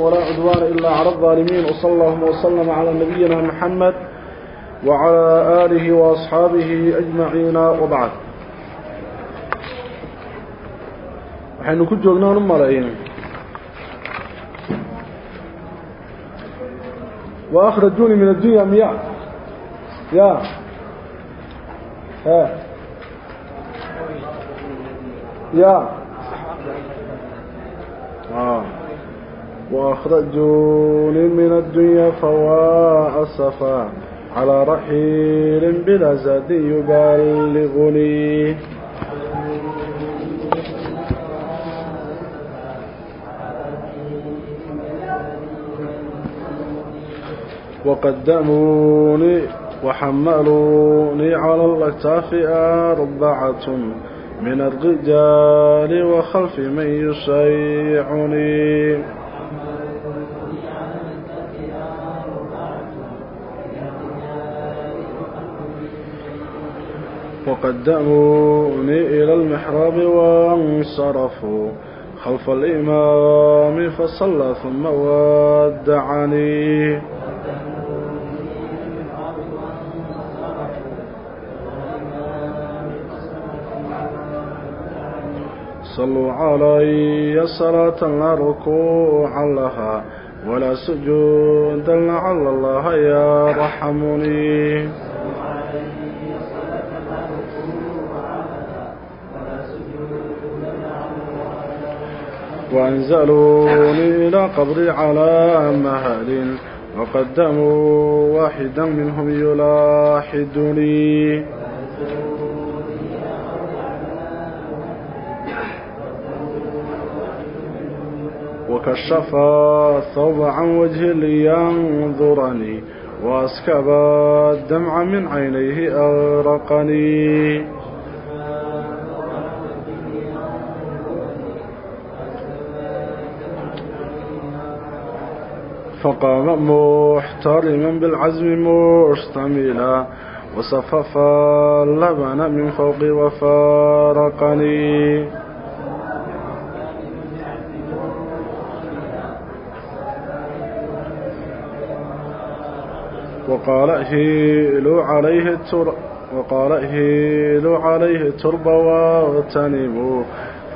ولا عدوان إلا على الظالمين وصلى الله وسلم على نبينا محمد وعلى آله وأصحابه أجمعين وبعد. waxaynu ku joognaan u malayn wa akhrajuni min addunya miya ya he ya وأخرجوني من الدنيا فواء الصفا على رحيل بلا زاد يبلغني وقدموني وحملوني على الأكتاف أربعة من الرجال وخلف من يشيعني. وقدموني إلى المحراب وانصرفوا خلف الإمام فصلى ثم ودعني صلوا علي صلاة لا ركوع لها ولا سجود لعل الله يرحمني. وأنزلوني إلى قبري على مهل وقدموا واحدا منهم يلاحدني. وكشف الثوب عن وجهي لينظرني وأسكب الدمع من عينيه أغرقني. فقام محترما بالعزم مشتملا وصفف اللبن من فوقي وفارقني. وقال هيلوا عليه الترب وقال هيلوا عليه الترب واغتنموا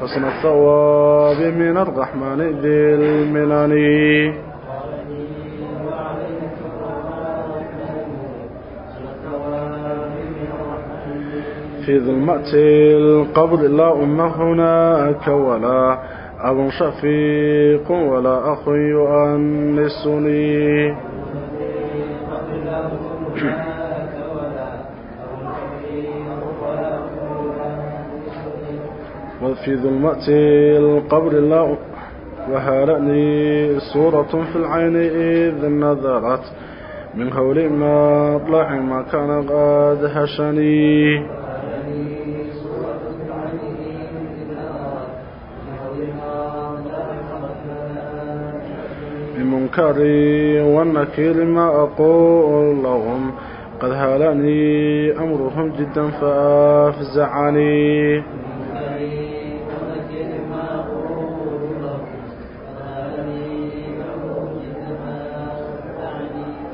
حسن الثواب من الرحمن ذي المنن. في ظلمة القبر لا أم هناك ولا أب شفيق ولا أخ يؤنسني. وفي ظلمة القبر لا وهالني صورة في العين إذ نظرت من هول ما أطلع ما كان قد هشني. بمنكر والنكير ما أقول لهم. قد هالني أمرهم جدا فأفزعني.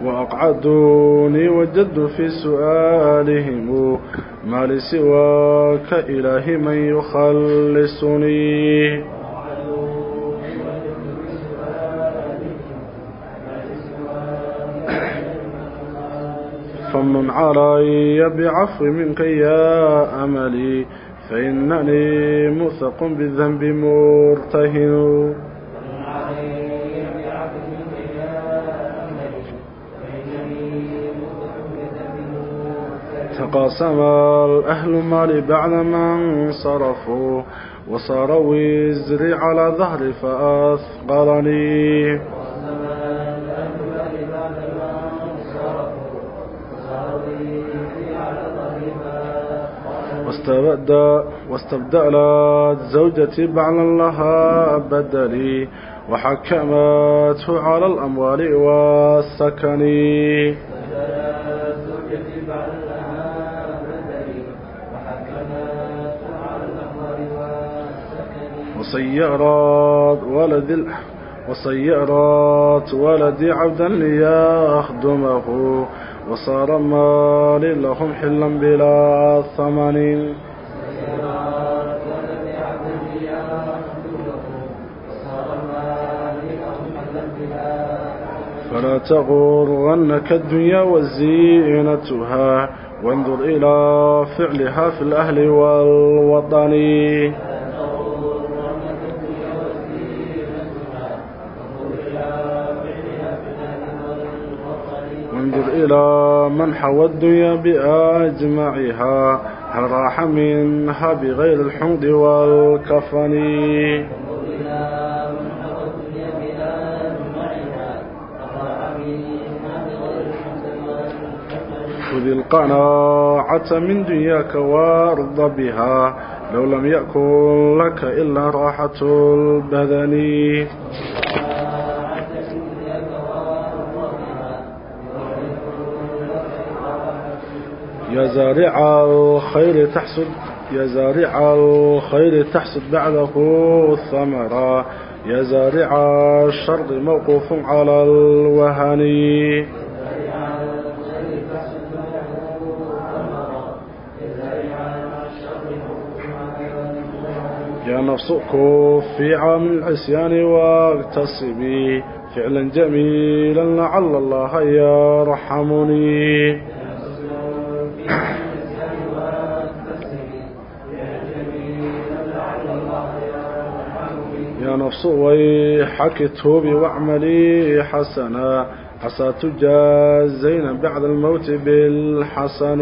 وأقعدوني وجدوا في سؤالهم ما لسواك إله من يخلصني. فمن علي بعفو منك يا أملي فإنني مثق بالذنب مرتهن. تقاسم الأهل مالي بعد ما انصرفوا وصار وزري على ظهري فأثقلني. واستبدأ واستبدأت زوجتي بعد لها بدلي وحكمته على الأموال والسكن. وسيرت ولد وسيارات ولدي عبدا ليخدمه. وصار مال لهم حلا بلا ثمن. فلا تغرنك الدنيا وزينتها وانظر إلى فعلها في الأهل والوطن. إلى من حوى الدنيا بأجمعها هل راح منها بغير الحمد والكفن؟ خذ القناعة من دنياك وارض بها لو لم يكن لك إلا راحة البدن. يا زارع الخير تحسد يا زارع الخير تحسد بعده الثمرة يا زارع الشر موقوف على الوهن. يا نفس كفي عام العصيان واغتصبي فعلا جميلا لعل الله يرحمني. يا نفس ويحك توبي وأعملي حسنا عسى تجازين بعد الموت بالحسن.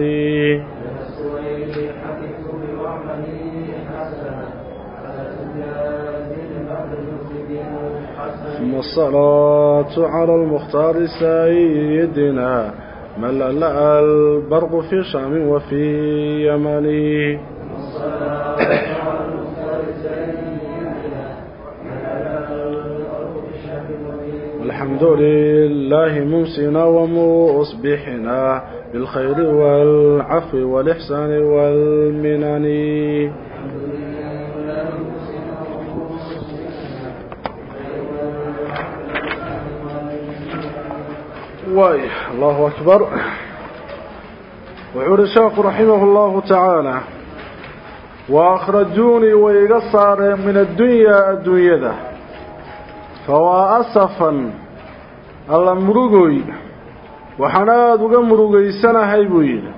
ثم الصلاة على المختار سيدنا. ملأ البرق في شام وفي يمن الحمد لله ممسنا ومصبحنا بالخير والعفو والإحسان والمنن واي الله أكبر. وعور الشيخ رحمه الله تعالى. وأخرجوني ويقصر من الدنيا الدنيا ذا فوا أسفا. alla murugooy waxaan aada uga murugaysanahay buu yidhi.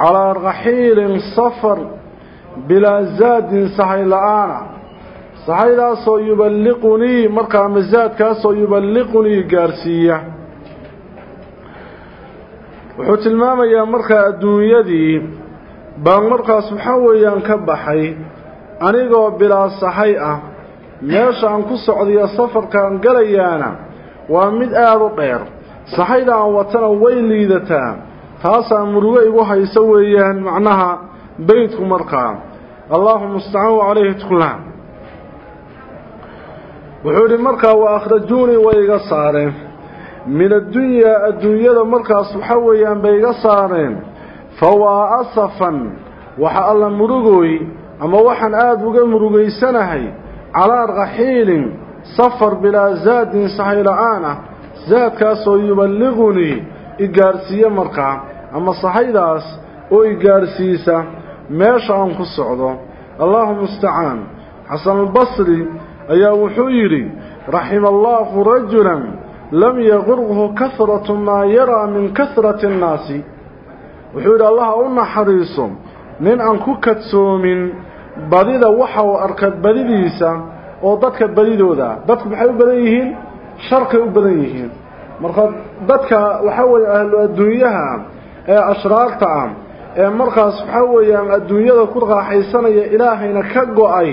Calaa raxiilin safar bilaa zaadin sahay la'aana. Sahaydaasoo yuballiqunii markaa masaadkaasoo yuballiqunii gaarsiiya. Wuxuu tilmaamayaa markaa adduunyadii baan markaas waxaa weeyaan ka baxay anigoo bilaa sahay ah meesha aan ku socdiyo safarkaan galayaana waa mid aada u dheer. Saxayda aan watana way liidataa taasaa murugo igu hayso weeyaan macnaha beydku markaa allaahuma mustacaan calayhi tuklaan wuxuu yidhi markaa wa akhrajuunii way iga saareen. Min addunyaa adduunyada markaas waxa weeyaan bay iga saareen. Fa waa asafan waxa alla murugooy ama waxaan aada uga murugaysanahay calaa raxiilin سفر بلا زاد صحيح أنا زاد كاسو يبلغني. إقارسية مرقع. أما صحيح داس. أو إقارسيسة ماشا أنك السعوده اللهم استعان حسن البصري. أيا وحويري. رحم الله رجلا. لم يغره كثرة ما يرى من كثرة الناس. وحيري الله أم حريص من أنك كتسو من بديد وحو أركد بديديسة sharkay u badan yihiin marka dadka waxaa weeye ahlu adduunyaha ee ashraarta ah ee markaas waxaa weeyaan adduunyada ku raaxaysanaya ilaahayna ka go-ay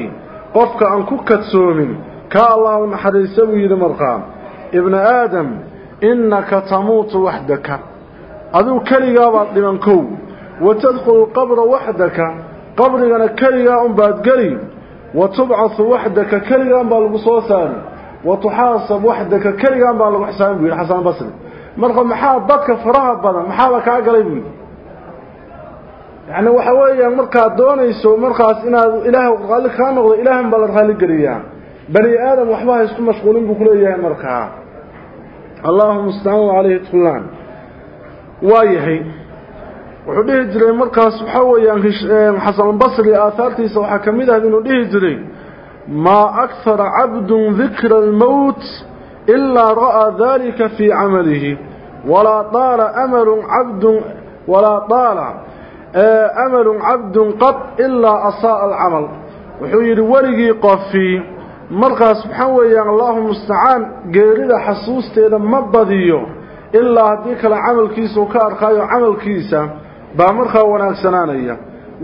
qofka aan ku kadsoomin kaa allah u naxariisa buu yidhi markaa ibna aadam innaka tamuutu waxdaka adigu keligaabaad dhiman kow wa tadkhulu qabra waxdaka qabrigana keligaa unbaad geli وتبعث وحدك كلغان بالقصوصان وتحاصب وحدك كلغان بالحسان بي الحسان بصري. مرقى محاد ضدك فراها بنا محادك أقريب. يعني وحوايا يعني مرقى الدون يسو مرقى إن إله غالي خامغ إله مبالا غالي قريان بني آدم وحباه يسكن مشغولين بكل إياه يعني مرقى اللهم استعانوا عليه تخلان. وايحي وحده جري مركز حويان حسن البصري آثارتي سوحا كميدة من وحده جري ما أكثر عبد ذكر الموت إلا رأى ذلك في عمله ولا طال أمل عبد ولا طال أمل عبد قط إلا أصاء العمل وحير ورقي قفي مرقى سبحانه يا الله مستعان غير حصوص تيدا مبضي إلا ذلك العمل كيس وكار خير عمل كيسه baa markaa wanaagsanaanaya.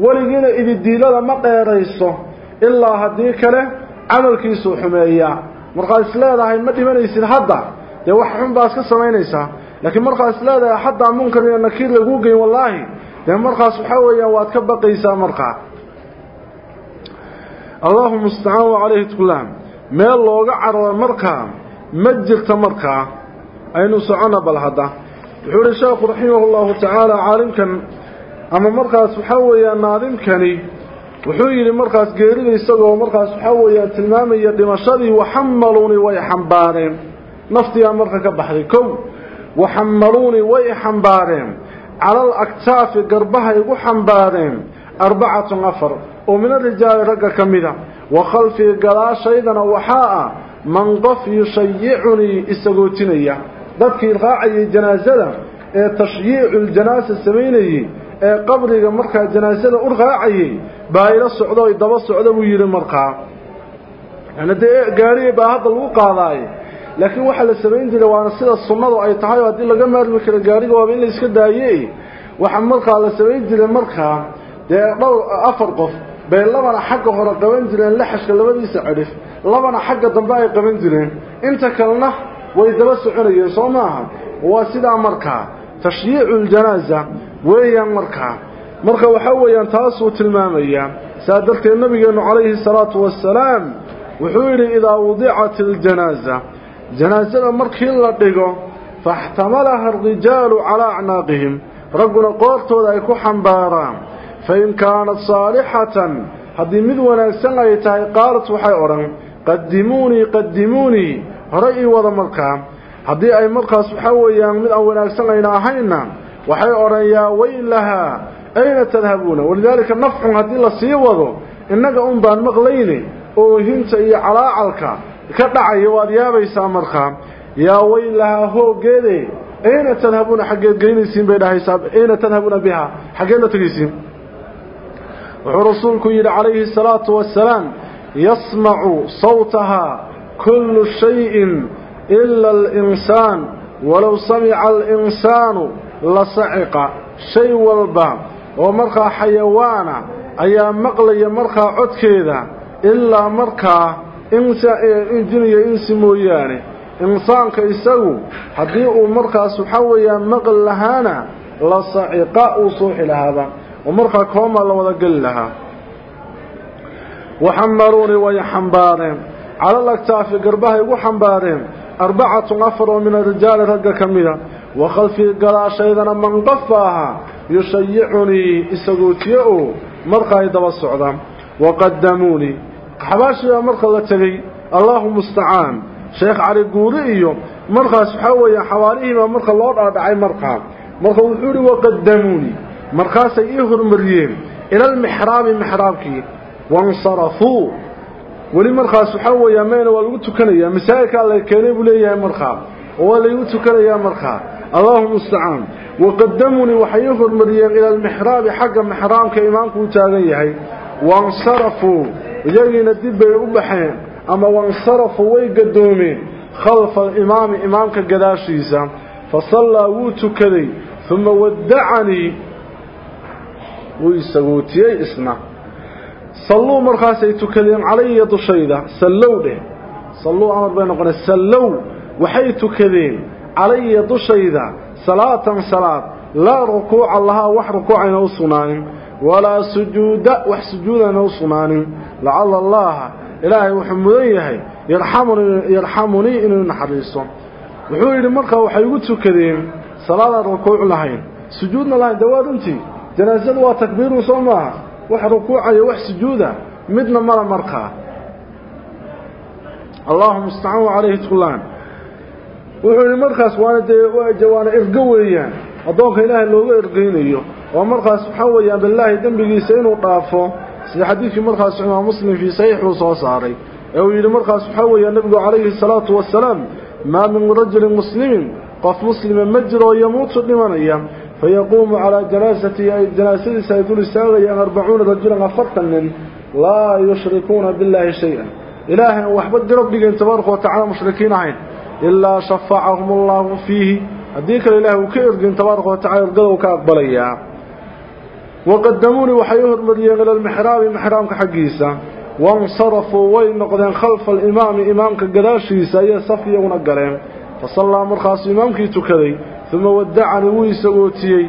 Weligiina ididiilada ma dheerayso ilaa haddii kale camalkiisuu xumeeyaa markaad is leedahay ma dhimanaysid hadda. Dee wax xun baa iska samaynaysaa. Laakiin markaad is leedahay haddaa munkar iyo nakiir laguu geyn wallaahi. Dee markaas waxaa weeyaan waad ka baqaysaa markaa. Allahuma mustacaan wa calayhi tqulaam meel looga cararo markaa ma jirta markaa. Aynu soconna bal hadda. Wuxuu ihi sheekhu raximah llahu tacaala caalimkan أما مركز حوية نارم كني. وحويل مركز قيرين يستغل مركز حوية تلمامي دمشري وحملوني ويحنبارين نفطي أمركز بحركم وحملوني ويحنبارين على الأكتاف قربها يحنبارين أربعة نفر ومن الرجال رقا كميدا وخلفي قلاش أيضا وحاء. من قف يشيعني استغلتني ذكي الغاعي جنازة إيه تشييع الجناس السمينيه ee qabriga markaa janaasada u raacayay baa ila socdo ay daba socdo buu yidhi markaa yani dee gaariga baa hadda lagu qaadaaye laakiin waxaa la samayn jiray waana sida sunnadu ay tahay oo haddii laga maarmi karo gaariga waaba in la iska daaye waxaa markaa la samayn jiray markaa dee dhowr afar qof bay labana xagga hore qaban jireen laxashka labadiisa cidhif labana xagga dambe ay qaban jireen inta kalena way daba soconayeen soo maaha waa sidaa markaa tashyiicu ljanaaza weeyaan markaa marka waxaa weeyaan taasuu tilmaamayaa saa darteed nabigeennu calayhi salaatu wassalaam wuxuu yidhi idaa wudicat iljanaaza janaasada markii la dhigo faxtamalaha arijaalu calaa acnaaqihim ragguna qoortooda ay ku xambaaraan fain kaanat saalixatan haddii mid wanaagsan ay tahay qaalat waxay odhan qadimuunii qadimuunii hore ii wada markaa haddii ay markaas waxaa weeyaan mid aan wanaagsan ayna ahaynna وحي أريا وين لها؟ أين تذهبون؟ ولذلك نفح هذه السيوض إنك أنبان مغلين أو هنت على عالك. كدعي واليابي سامرخا يا وين لها هو قيدي. أين تذهبون؟ حق قيني سين بينها حساب. أين تذهبون بها؟ حقيت تقيسين ورسولك يد عليه الصلاة والسلام يسمع صوتها كل شيء إلا الإنسان. ولو سمع الإنسان la saciqa shay walba oo markaa xayawaana ayaa maqlaya markaa codkeeda ilaa markaa injiniya insi mooyaane insaanka isagu haddii uu markaas waxaa weeyaan maqli lahaana la saciqa uu suuxi lahaaba oo markaa koomaa la wada geli lahaa. Waxamaruunii way xambaareen calal aktaafi garbahay igu xambaareen arbacatun afar min arijaali ragga ka mida wa khalfii gadaashaydana man qofa ahaa yushayicunii isagootiye oo markaa ay daba socdaan waqadamuunii xabaashiibaa marka la tegey allahu mustacaan sheekh cali guuri iyo markaas waxaa weeye xawaalihiibaa marka loo dhaadhacay markaa marka wuxuu ihi waqadamuunii markaasay ii hormariyeen ila almixraabi mixraabkii wansarafuu weli markaas waxaa weeyaa mayna waa lagu tukanayaa masaa'ilkaa la keenay buu leeyahay markaa oo waa laygu tukanayaa markaa اللهم استعان وقدموني وحيه المريم إلى المحراب حق محرام كإمام كوتاليه وانصرفوا يجينا دبي أبحين أما وانصرفوا ويقدومي خلف الإمام إمام كقداشيسا فصلى ووتو كذي ثم ودعني ويسووتي أي اسمع صلوا مرخاسي تكلم علي يدو شيدا سلوا له صلوا عمر بينا قنا سلو وحي تكذين علي دشيدا صلاة صلاة لا ركوع الله وح ركوعنا وصنان ولا سجود وح سجودنا وصنان لعل الله إلهي وحمديه يرحمني يرحمني إن نحرسه وحول المرقى وحيقوته كذين صلاة ركوع لهين سجودنا لهين دوار أنتي جنازة وتكبير صلاة وح ركوعي وح سجودا مدنا مرا مرقى اللهم استعانوا عليه تقول وحول مرخص وانا جوانا ارقويا أدوك إله اللوغة إرقينيو. ومرخص حويا بالله دنبقي سين وقافه سي حديث مرخص عما مسلم في صحيح وصوصاري. أو إلى مرخص حويا نبقى عليه الصلاة والسلام. ما من رجل مسلم قف مسلم مجر ويموت لمن أيام فيقوم على جناستي جناسي سيدول الساغي أربعون رجل غفرتن لا يشركون بالله شيئا. إلهي وحبد ربك انتبارك وتعالى مشركين عين. Ilaa shafacahum allaahu fiihi haddii kale ilahay uu ka ergin tabaaraka watacala ergada uu ka aqbalayaa waqadamuunii waxay u hormariyeen ila almixraabi mixraamka xaggiisa wansarafuu way noqdeen khalfa alimaami imaamka gadaashiisa ayay saf iyaguna galeen fasallaa markaasuu imaamkii tukaday uma wadacanii wuu isagootiyey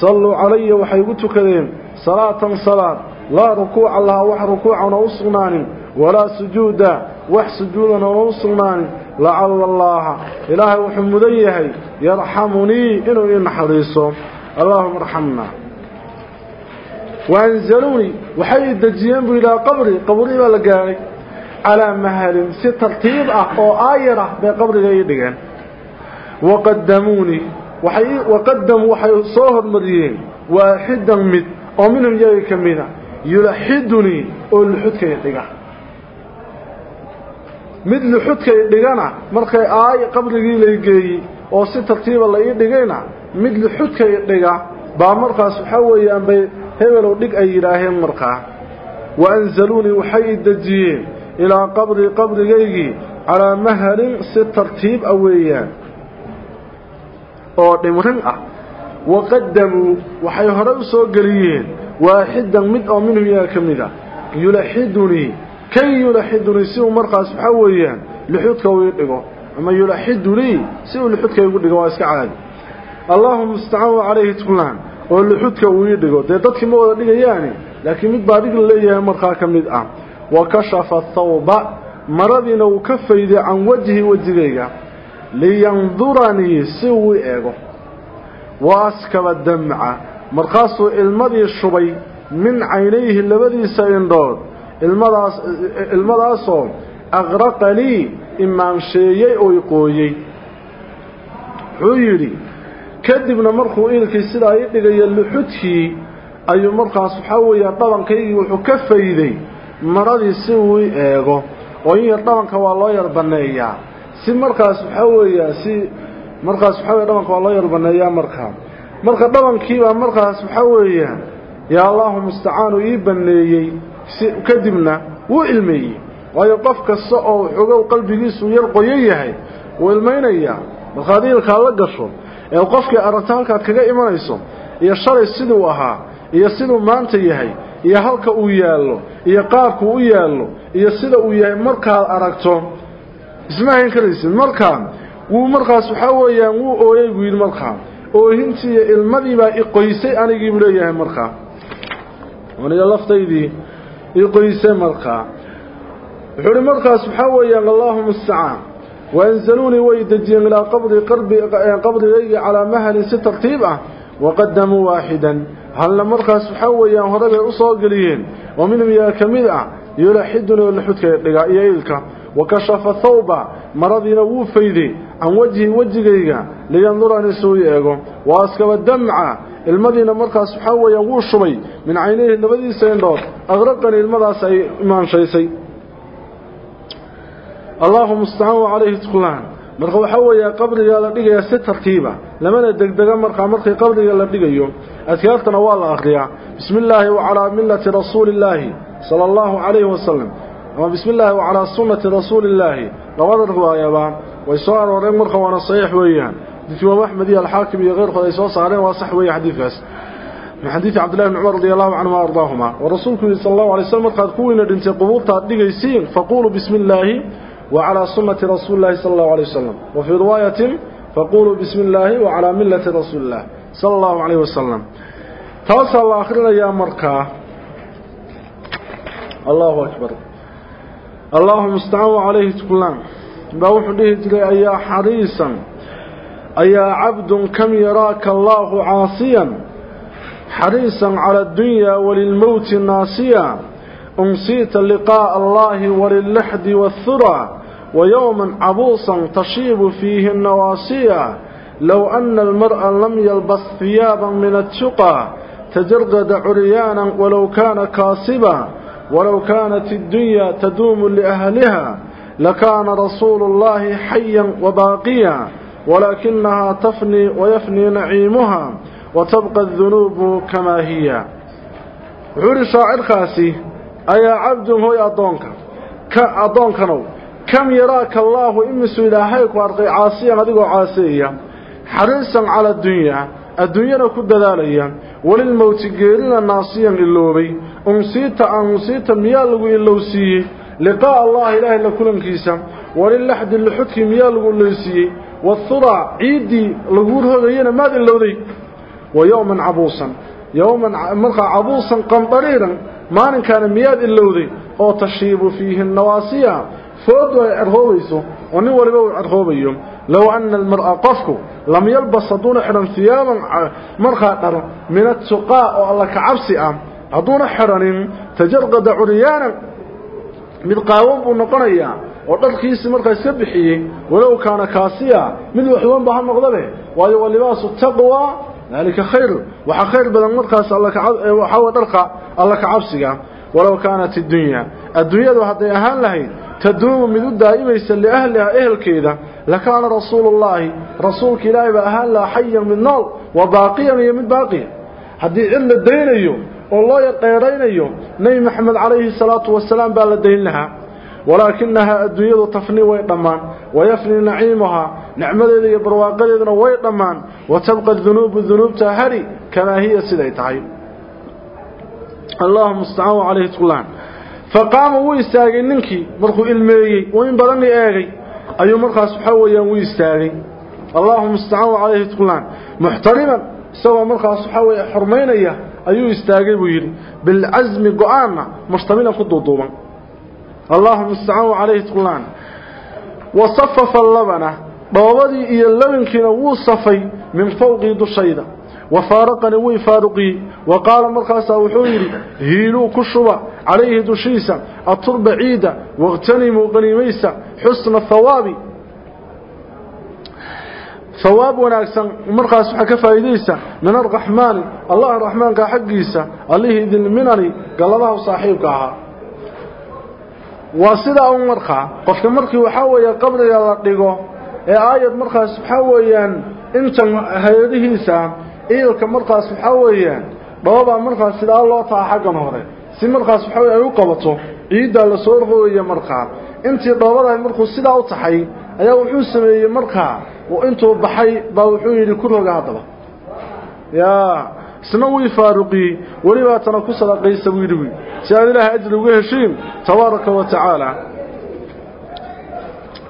salluu calaya waxay igu tukadeen salaatan salaad laa rukuuca lahaa wax rukuucana u sugnaanin walaa sujuuda wax sujuudana una u sugnaanin ilaahay wuxuu mudan yahay yarxamunii inuu ii naxariiso allaahuma arxamna waanzaluunii waxay dejiyeen buu ilaa qabri qabri baa la gaadhay calaa mahalin si tartiib ah oo aayar ah bay qabriga ii dhigeen waqadamuunii waqadamuu waxay soo hormariyeen waaxidan mid luxudkay dhigana markay aay qabrigii lay geeyey oo si tartiiba la ii dhigayna mid luxudkay dhiga baa markaas waxaa weeyaan bay hebelow dhig ay yidhaaheen markaa wa anzaluunii waxay i dejiyeen ilaa qabrii qabrigaygii calaa mahalin si tartiib ah weeyaan. Oo dhimrin ah. Waqadamuu waxay horey u soo geliyeen waaxidan mid oo minhum iyaga ka mid a yulaxidunii kay yulaxidunii si uu markaas waxaa weeyaan luxuudka uu ii dhigo ama yulaxidunii si uu luxuudka igu dhigo waa iska caadi allaahuma istacaan calayhi tkulaan oo luxudka uu ii dhigo dee dadkii ma wada dhigayaani laakiin mid baa dhig la leeyahay markaa ka mid ah wa kashafa thawba maradiina uu ka fayday can wajhi wejigayga liyanduranii si uu eego wa askaba damca markaasuu ilmadii shubay min caynayhi labadiisa indhood ayuu markaas waxaa weeyaan dhabankaygii wuxuu ka fayday maradii si uu i eego oo in yar dhabanka waa loo yar banneeyaa si markaas waxaa weeyaan si markaas waxaa weya dhabanka waa loo yar banneeyaa markaa marka dhabankiibaa markaas waxaa weeyaan yaa allahu mustacaanu ii banneeyey si kadibna wuu ilmeeyey. Waayo qof kasta oo waxoogow qalbigiisuu yar qoyan yahay wuu ilmaynayaa iilkaa la gasho ee qofkii aragto halkaad kaga imanayso iyo shalay siduu ahaa iyo siduu maanta yahay iyo halka uu yaallo iyo qaabku u yaallo iyo sida uu yahay markaad aragto isma hayn karaysid markaa wuu markaas waxaa weeyaan wuu ooyay buu yidhi markaa oohintii iyo ilmadiibaa iqoysay anigiibuu leeyahay markaa. Aniga laftaydii يقيسي مرقا حوري مرقا سبحانه يقول اللهم السعام وأنزلوني ويدجين إلى قبضي قربي قبضي على مهل سترتيبة وقدموا واحدا. هل مرقا سبحانه يقول هربي أصاقليين ومنهم يا كميدة يلحدون الحدك يقيسي وكشف ثوبه ah wajhi wejigayga liyanduranii suu i eego wa askaba damca ilmadiina markaas waxaa weeyaan wuu shubay min caynayhi labadiisa indhood aqraqanii ilmadaas ay imaanshaysay allaahuma istacaan calayhi tqulaan marka waxaa weeyaa qabrigaa la dhigayaa si tartiiba lamana degdega markaa markii qabriga la dhigayo adkaartana waa la akhriyaa bismi illaahi wacalaa millati rasuuli illaahi sala allahu calayhi wasalam ama bismi illaahi wacalaa sunnati rasuuli illaahi labada riwaayaba way soo arooreen marka waana saxiix weeyaan xadiidkii imaam axmed iyo alxaakim iyo keyrkood ay soo saareen waa sax weeye xadiidkaas min xadiidi cabdillahi bni cumar radi allahu canhuma ardaahuma oo rasuulku yihi sala allahu alay slam markaad kuwiina dhintay qubuurtaad dhigaysiin faquuluu bismi illaahi وعلى سنة رسول الله صلى الله عليه وسلم وفي رواية فقولوا بسم الله وعلى ملة رسول الله صلى الله عليه وسلم توصل الله آخرنا يا مركا الله أكبر اللهم استعانوا عليه تقولان بوح به جلي أيا حريصا. أيا عبد كم يراك الله عاصيا. حريصا على الدنيا وللموت ناسيا. أمسيت لقاء الله وللحد والثرى. ويوما عبوسا تشيب فيه النواسية. لو أن المرأة لم يلبس ثيابا من التقى تجرد عريانا ولو كان كاسبا ولو كانت الدنيا تدوم لأهلها لكان رسول الله حيا وباقيا ولكنها تفني ويفني نعيمها وتبقى الذنوب كما هي. عوري شاعر خاسي أي عبد هو أدونك؟ كأدونك نو. كم يراك الله إمس إلهيك وأرقي عاصيا هذه عاصيا حريصا على الدنيا الدنيا كد ذلك وللموت قيرنا ناصيا اللوبي أمسيت أمسيت ميالغو إلوسي لقاء الله إله إلا كلن كيسا وللحد اللحدك ميالغو إلوسي والثرع عيدي لغور هغينا ماذا اللوذي ويوما عبوسا. يوما مرقى عبوسا قنطريرا ما كان مياد اللوذي أو تشيب فيه النواسية. فود عرهوبيسو وني ولبا عرهوبيو لو أن المرأة قفكو. لم يلبس دون حرم ثيابا مرقى قر من التقاء والله كعبسي أم دون حرن تجرد عريانا من قاوم بنقنيا ودركيس مرقى يسبحيه ولو كان كاسيا من وحوان بها النقضبه وهو لباس التقوى. ذلك خير. وحا خير بدن الله كعب وحا درقا الله كعبسيا ولو كانت الدنيا. الدنيا هذه أهان لهي. تدوم من دائميسا لأهلها أهل كيدا. لكان رسول الله رسول بأهان لها حيا من نار. وباقيا يمد باقيا. هذه إلا الدين أيوم. والله يقيرين أيوم نبي محمد عليه الصلاة والسلام بالدين لها ولكنها الدنيا تفني ويطمان ويفني نعيمها نعمة ذي برواقل ويطمان وتبقى الذنوب الذنوب تهري كما هي سيديتهاي اللهم استعانوا عليه تقولان فقام ويستاغي ننكي مرخو إلميي وإن بدني آغي أيو مرخا سبحانه ويستاغي اللهم استعانوا ayuu istaagay buu yidhi bilcasmi go'aanna mushtamilan ku duuduuban. Allahuma istacaan calayhi tqulaan wa safafa labana dhoobadii iyo labankiina wuu safay min fawqii dushayda. Wa faaraqani way faaruqii wa qaala markaasaa wuxuu yidhi hiiluu ku shuba calayhi dushiisa aturba ciida waqtanimuu qaniimaysa xusna hawaabi ثواب وناكسا مرخص حكا فايديسا من الرحمن الله الرحمن كحقيسا الله ذي المنري قال الله صاحبك وسيدا أو مرخا قفك مرخي وحاوية قبل يلا ديغو ee aayad markaas waxa weeyaan intan hayadihiisa eelka markaas waxa weeyaan dhooba markaas sida loo taa xagan hore si markaas waxa ay u qabato ciida la soo rooyo markaa intii dhoobada markuu sida u taxay ayaa wuxuu sameeyay markaa oo wuxuu yiri ku roga hadaba yaa سنوي فاروقي ولما تنكس لقيس ويدوي سأل الله أجل وهشيم تبارك وتعالى.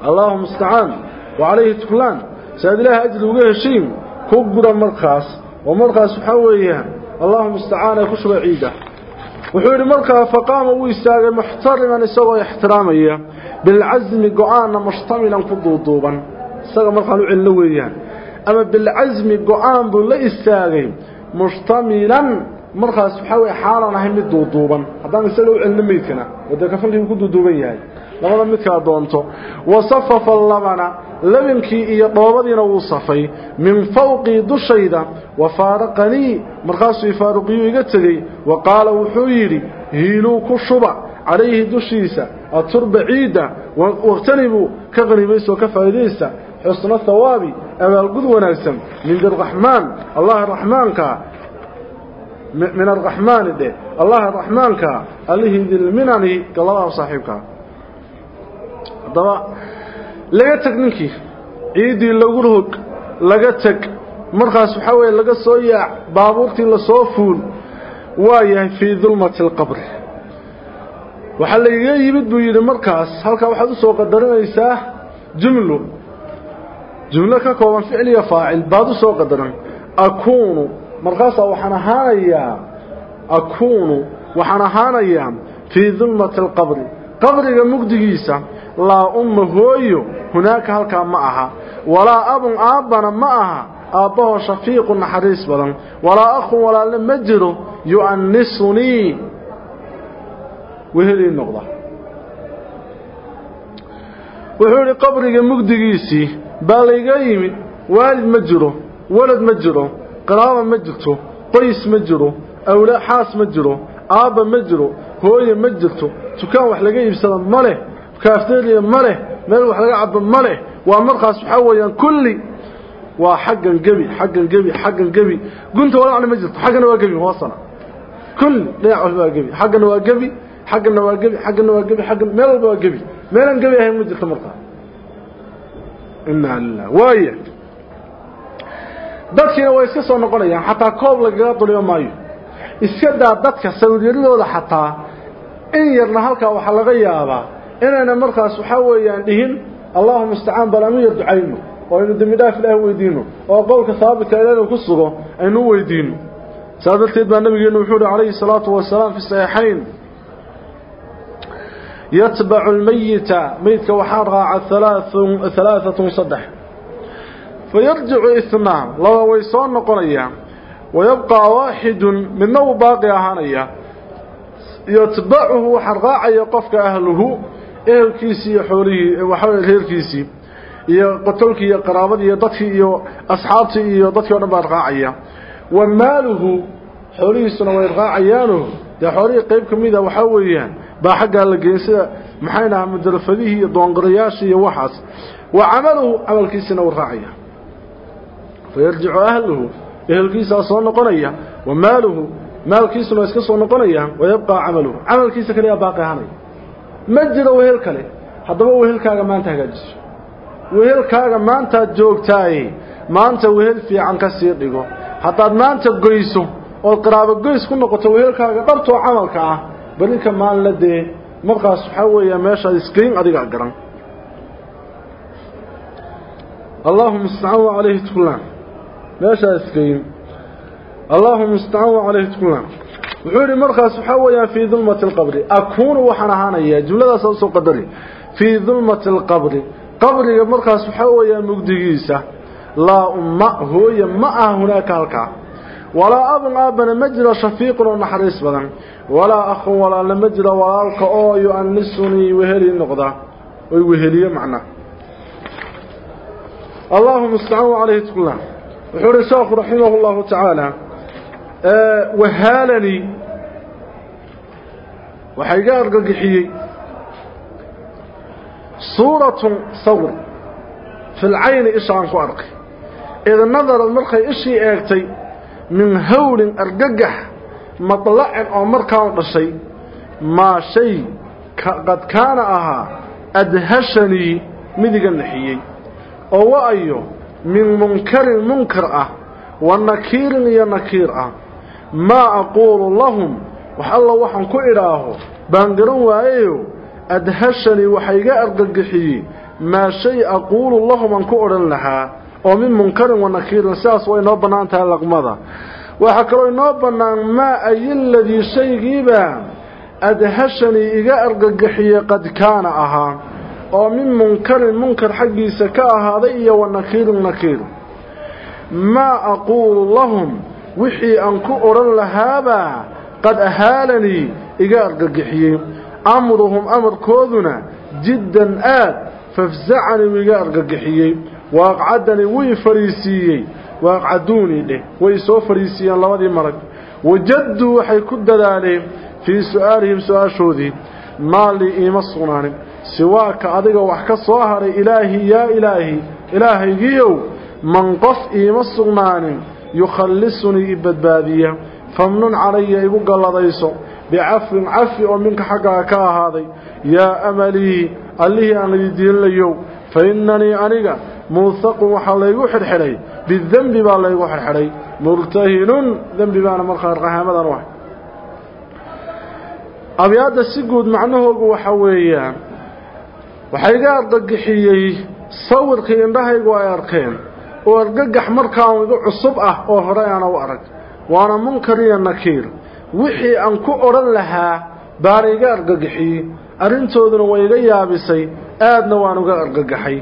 اللهم استعان وعليه تفلان سأل الله أجل وهشيم كبر مرقاس ومرقاس حويها اللهم استعان يخشب عيده. وحول مرقا فقام ويستاغ محترما سوى احتراميا بالعزم قعانا مشتملا فضوضوبا سوى مرقا لعلويا أما بالعزم قعان بلا استاغي مشتملا مرخص وحوي حالنا هي mid duuduuban hadaan isaga u cilmimeedkana wada ka falkii ku duuduuban yahay labada mid ka doonto wasafafa labana labinkii iyo dhoobadiina uu safay min fawqi dushayda wa faraqani markaas uu faaruqiyo iga tagay wa qaala wuxuu yiri hiilu ku shuba عليه دشيسا التربة عيدة واغتنبوا كغنيميس وكفايديسا حسن الثواب أما القدوة ناسم من الرحمن الله الرحمن كا من الرحمن ده الله الرحمن كا عليه ذي المناني كالله صاحبك tag markaas waxa weeye laga soo yaac baabuurtii la soo fuul waayahay fi dhulmati alqabr waxa laga yimid buu yiri markaas halka waxaad u soo qadarinaysaa jumlo qadaran akunu markaas waxaan ahaanayaa akunu waxaan ahaanayaa fi dhulmati alqabr qabriga mugdigiisa laa umma hooyo hunaaka halkaa ma aha walaa abun aabbana ma aha aabbahoo shafiiqu naxariis badan walaa akhun walaalna ma jiro yu'annisunii wehelii noqda wuxuu yidhi qabriga mugdigiisii بالغيم والد مجره ولد مجره قرابة مجرته قيس مجره أولا حاس مجره آبا مجره هوية مجرته تكاو حلقين بسلام مره كافتير لي مره مره حلقين عبا مره وامرقى سبحانه كل وحق القبي حق القبي حق القبي قلت ولا على مجرته حق نواقبي مواصنة كل لا يعرف نواقبي حق نواقبي حق نواقبي حق نواقبي حق نواقبي مره نواقبي مره نواقبي هي مجرته مرقى inaa lilah waaya dadkiina way iska soo noqonayaan xataa koob lagaga duliyo maayo iska daa dadka sawiryadooda xataa in yarna halkaa waxaa laga yaabaa inayna markaas waxaa weeyaan dhihin allahuma istacaan bal anu yar ducayno oo aynu dembi dhaaf ilaah weydiino oo qowlka haabitka ilaahay ku sugo aynu weydiino saa darteed baa nabigeenu wuxuu uhi calayhi salaatu wasalaam fi saxiixayn يتبع الميت ميتك وحارها على ثلاثة صدح. فيرجع إثنان لو ويصان قرية ويبقى واحد من باقي هانية يتبعه حرقاء يقفك أهله إهل كيسي حوله وحول إهل كيسي. قتلك يا قرابة يا ضده يا أصحابتي يا ضده ونبا رقاعية وماله حوله سنوى رقاعيانه يا حوله قيبكم إذا وحوليان baa xaggaa la geeyey sida maxay dhahaa mudarafadihii iyo doongarayaashii iyo waxaas. Wa camaluhu camalkiisina wuu raacaya. Fayarjicu ahluhu ehelkiisaa soo noqonaya. Wa maaluhu maalkiisuna iska soo noqonaya. Wayabqaa camaluhu camalkiisa kaliyaa baaqi ahanaya ma jiro wehel kale haddaba wehelkaaga maanta hagaajiso. Wehelkaaga maantaad joogtaaye maanta wehel fiican ka sii dhigo. Haddaad maanta goyso ood qaraabo goys ku noqoto wehelkaaga dhabtoo camalka ah weeya meeshaad isgeyn adigaa garan allaahuma istacaan wa calayhi tuklaan meeshaa isgeyn allaahuma istacaan wa calayhi tuklaan wuxuu yidhi markaas waxaa weeyaan fii dulmati alqabri akuunu waxaan ahaanayaa jumladaasa usoo qadari fii dulmati alqabri qabriga markaas waxaa weeyaan mugdigiisa laa umma hooye ma aha hunaaka halkaa ولا أبغى بن مجرى شفيق ونحريس بذن ولا أخو ولا لمجرى وعالك أو يؤنسني وهلي النقضة وهلي معنا اللهم استعانوا عليه تقول الله الحرساخ رحمه الله تعالى. آه، وهالني. وحيقار قلقحي صورة صور. في العين إشعان فارقي إذا نظر المرخي إشي أكتي min hawlin argagax madlacin oo markaan dhashay maa shay qad kaana ahaa adhashanii midiga naxiyey oo wa-ayo min munkarin munkar ah wa nakiirin iyo nakiir ah. Maa aquulu lahum wax alla waxaan ku idhaaho baan garan waayeyo adhashanii waxa iga argagixiyey aquulu lahum aan ku odhan lahaa oo min munkarin wa nakiirin sidaas way inoo bannaan tahay laqmada. Waxaa kaloo inoo bannaan maa ayiladii shaygiibaa adhashanii iga argagixiyey qad kaana ahaa oo min munkarin munkar xaggiisa ka ahaaday iyo wa nakiirin nakiir. Maa aquulu lahum wixii aan ku odhan lahaabaa qad ahaalanii iga argagixiyey amruhum amarkooduna jiddan aad fafzacanii iga argagixiyey dheh way soo fadhiisiiyeen labadii marag wajadduu waxay ku dadaaleen fii su'aalihim su-aashoodii maa lii iima sugnaanin siwaaka adiga wax ka soo haray ilaahi yaa ilaahi ilaahaygiiow man qof iima sugnaanin yukhallisunii i badbaadiya famnun calaya igu galladayso bicafwin cafi oo minka xaggaa ka ahaaday yaa amalii allihii aan ididiinlayow fa innanii aniga muusaqun waxaa laygu xidhxidhay bidenbi baa laygu xidhxidhay murtahinun dembi baana markaa rahaamadan ah abyaadda si guud macnahoogu waxa weeyaan waxaa iga argagixiyey sawirkii indhahaygu ay arkeen. Oo argagax markaan igu cusub ah oo hore aana u arag. Waana munkar iyo nakiir. Wixii aan ku odhan lahaa baana iga argagixiyey. Arrintooduna way iga yaabisay. Aadna waan uga argagaxay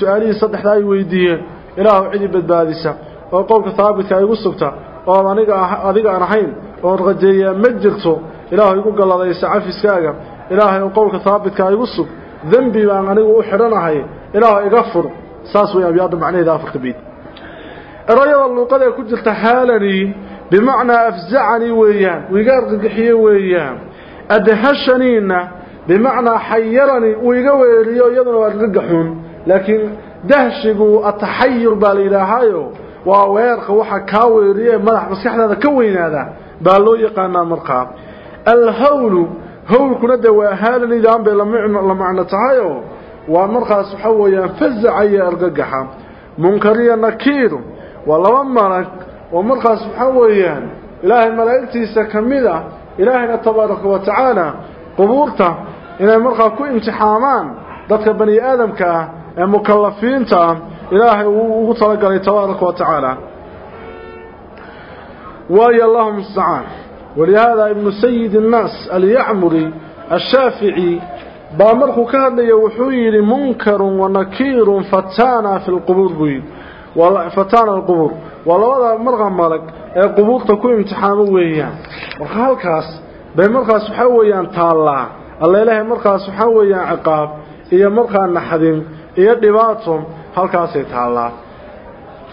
su-aalihii saddexdaa ay weydiiyeen ilaahu cidii badbaadisa oo qowlka haabitka igu sugta oo aniga adiga aan ahayn oon rajeeyaa ma jirto ilaahu igu galladaysa cafiskaaga ilaahay oo qowlka haabitka igu sug dembi baan anigu u xidhanahay ilaah iga fur saas way abyaada macnaheeda afarta biid erayada luuqadaee ku jirta haalanii bimacnaa afzacanii weeyaan wiiga argagixiyey weeyaan adhashaniina bimacnaa xayaranii uu iga weeriyo iyaduna waa argagaxuun laakiin dahshigu ataxayur baa la yidhaahaayo waa weerka waxa kaa weeriye madax maskaxdaada ka weynaada baa loo yaqaanaa markaa alhawlu hawlkuna dee waa haalanidaan bay la macno tahayo waa markaas waxa weeyaan fazaca iyo argagaxa munkariya nakiir waa laba malag إن المرقى كو امتحامان. ذاتك بني آدم مكلفين إلهي وغطلق عليه تبارك وتعالى. ولي الله استعان ولهذا ابن سيد الناس اليعمري الشافعي بامرخ كان يوحوير منكر ونكير فتانا في القبور بويد فتانا القبور. والله هذا مرغا مالك القبور تكون امتحانه ويهيان. وخالكاس بامرخ سبحانه ويهيان الله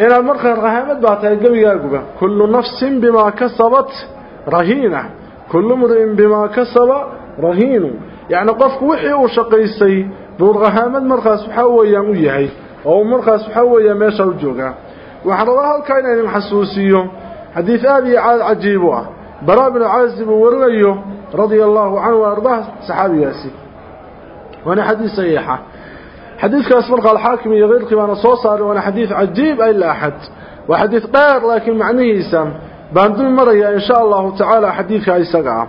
inaad markaa rahaamad baa tahay gebigaaguba kullu nafsin bimaa kasabat rahiina kullu mri'in bimaa kasaba rahiinu yacni qofku wixii uu shaqaysay buu rahaamad markaas waxaa weeyaan u yahay oo uu markaas waxaa weeyaan meeshaa u joogaa waxaan rabaa halkaa inaan idin xasuusiyo xadiid aada iyo caad cajiib u ah baraa binu caazib uu warinayo رضي الله عنه وأرضاه صحابي ياسي. وأنا حديث سيحة حديث كاسمر قال حاكمي يغير قبان صوصار وأنا حديث عجيب أي لا أحد. وحديث غير لكن معنيه اسم باندون مريا إن شاء الله تعالى حديث اي سقع.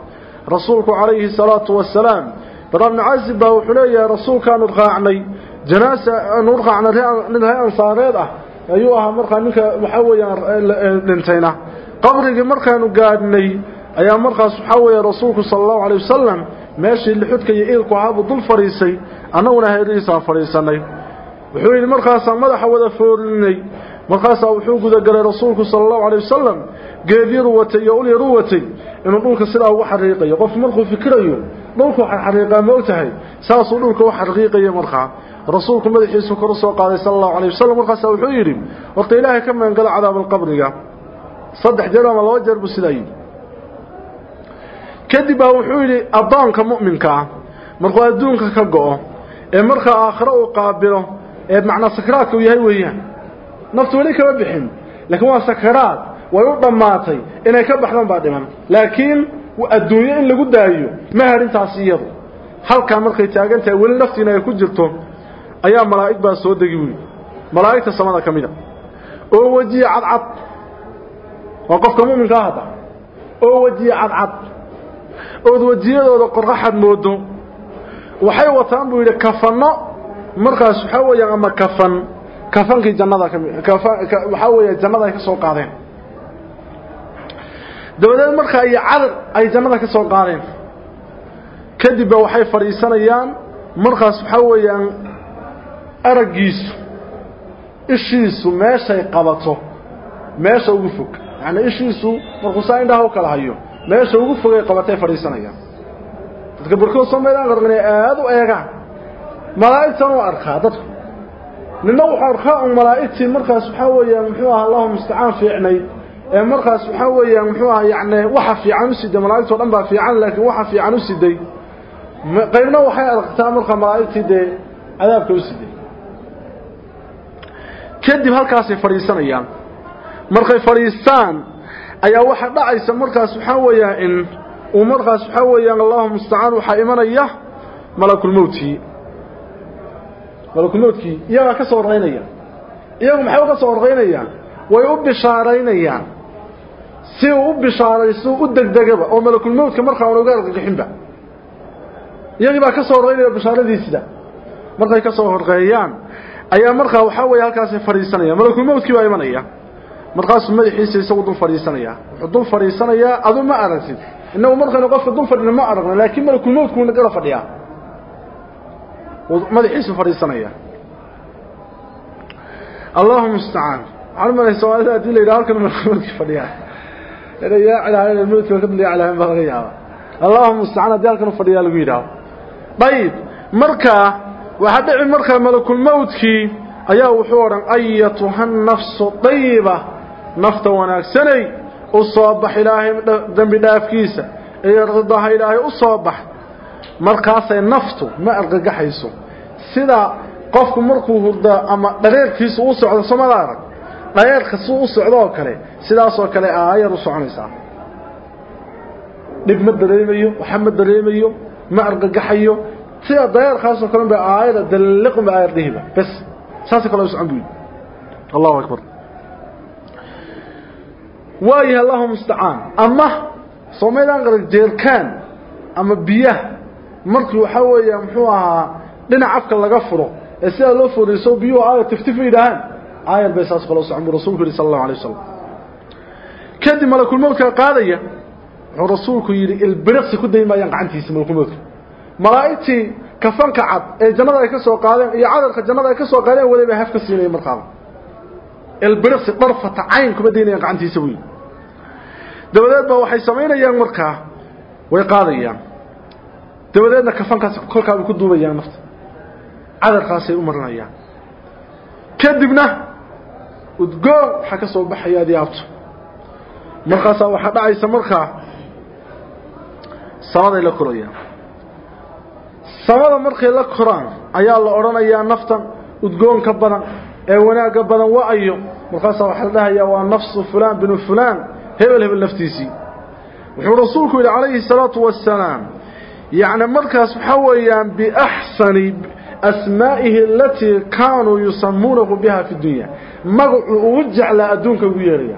رسولك عليه الصلاة والسلام. برام عزب رسول رسولك نرغى عني. جناسة نرغى عن الهيئة انصاريضة أيوها مرخى منك محويا لنتينا. قبرك مرخى نقادني. Ayaa markaas waxaa weeye rasuulku sala allahu calay wasalam meeshii lixudka iyo iilku ahaabuu dul fadhiisay annaguna haerihiisaan fadhiisanay wuxuu yidhi markaasaan madaxa wada foorinay markaasaa wuxuu gudagalay rasuulku sala allahu calay wasalam geedyaru watay iyo ulyaru watay inuu dhulka sidaa ugu xariiqayo qof markuu fikirayo dhulku xariiqaa ma ogtahay saasuu dhulka u xariiqaya markaa rasuulku madaxiisu kor soo qaaday sala allahu calay wasalam markaasaa wuxuu yidhi horta ilaahay ka magangala cadaabalqabriga saddex jeer ama laba jeer buu sidaa yidhi كذب وحولي أضان كمؤمن كا مرقى الدون كجوا إيه مرقى آخر وقابله. إيه معنى سكرات ويهي ويهي. نفط وليك ببحن لكن هو سكرات. ويوضا ماتي إنه يكبح لهم بعد إمام لكن الدنيا اللي قد أيه مهر تعصيه هل كان مرقى يتاقن تأول النفط إنه يكجلته أيام ملايك بها سودة قوي ملايك السمادة كمينة. أو وجي عد عد وقف كمؤمن كهذا. أو وجي عد عد ood wejiyadooda qorqaxad moodo waxay wataan buu yidhi kafanno markaas waxaa weeyaan ama kafan kafankii jannada waxaa weeye jannada ay ka soo qaadeen dabadeed markaa iyo cadar ay jannada ka soo qaadeen kadibba waxay fadhiisanayaan markaas waxaa weeyaan araggiisu ishiisu meeshay qabato meesha ugu fog yacnii ishiisu markuu saa indhaha u kala hayo meesha ugu fogay qabatay fadhiisanayaan dadka barkood somaydaan qarqinay aada u eegaan malaa'igtan u arkaa dadku nina wuxuu arkaa un malaa'igtii markaas waxaa weeyaan muxuu aha allahu mustacaan fiicnay ee markaas waxaa weeyaan muxuu aha yacni waxa fiican u siday malaa'igtao dhan baa fiican laakiin waxa fiican u siday qaybna waxay aragtaa markaa malaa'igtii dee cadaabka u siday kadib halkaasay fadhiisanayaan markay fadhiistaan ayaa waxa dhacaysa markaas waxaa weeyaan in uu markaas waxaa weeyaan allahu mustacaan waxaa imanaya malakulmowtkii malakulmowtkii iyagaa ka soo horreynaya iyagu maxay uga soo horreynayaan way u bishaaraynayaan si uu u bishaarayso u degdegaba oo malakulmowtka markaa una uga argagixinba iyagii baa ka soo horreynaya bishaaradiisida markay ka soo horreeyaan ayaa markaa waxaa weeye halkaasay fadhiisanayaan malakulmowtkii baa imanaya markaasuu madaxiisa isagu dul fadhiisanayaa wuxuu dul fadhiisanayaa adu ma aragtid innagu markaynu qofka dul fadhina ma aragno laakiin malakulmowtkuu nagala fadhiyaa madaxiisu fadhiisanaya allahu mustacaan waxaan u malay soomaalida hadii la yidhaha halkan malakulmowtkii fadhiyaa yaa cilaahay mowtka ka daliya cilaahan baa laga yaaba allahu mustacaan haddii halkan u fadhiyaa lagu yidhaaho dayib markaa waxaa dhici markaa malakulmowtkii ayaa wuxuu odhan ayatuha nafsu dayiba نفط وناكسني أصابح إلهي ذنب بداف كيسا إيه إرضاها إلهي أصابح. مركاسي النفط ما أرقق حيسو سيدا قفك مركوه أما دليل كيسو أصعد أصم آية الله دليل كيسو أصعد أكري سيدا أصعد أكري آية رسو عميسا ابن الدليميو محمد دليميو ما أرقق حيو سيدا دليل خاصو كلهم بآية دليل لكم بآية بس ساسي كلهم يسعبون الله أكبر. Waayaha allahu mustacaan ama soomaydaan qarag jeerkaan ama biyaha markii waxaa weeya muxuu ahaa dhinac afka laga furo ee sidaa loo furiiso biyuhu aayar tiftif yidhaahaan aayar bay saas kale u socon buu rasuulku yidhi sala allahu alay wasalam kadib malakulmowdka qaadaya wuxuu rasuulku yidhi ilbiriqsi ku dayi maayaan gacantiisa malakulmowdka malaa'igtii kafanka cad ee jannada ay ka soo qaadeen iyo cadarka jannada ay ka soo qaadeen weli bay haf ka siinayeen markaaba ilbiriqsi darfata cayn kuma daynayaan gacantiisa wey dabadeed ba waxay samaynayaan markaa way qaadayaan. Dabadeedna kafankaas kolkaabay ku duubayaan nafta. Cadarkaasay u marinayaan kadibna udgoon waxaa ka soo baxaya adyaabto markaasaa waxaa dhacaysa markaa samaday la korayaan. Samada markay la koraan ayaa la odhanayaa naftan udgoonka badan ee wanaagga badan wa-ayo وخاصة وحلها هي نفس فلان بن فلان. هبل هبل نفتيسي وحو رسولك إلى عليه الصلاة والسلام. يعني مركز حويا بأحسن أسمائه التي كانوا يسمونه بها في الدنيا. ما مغعوج على أدونك ما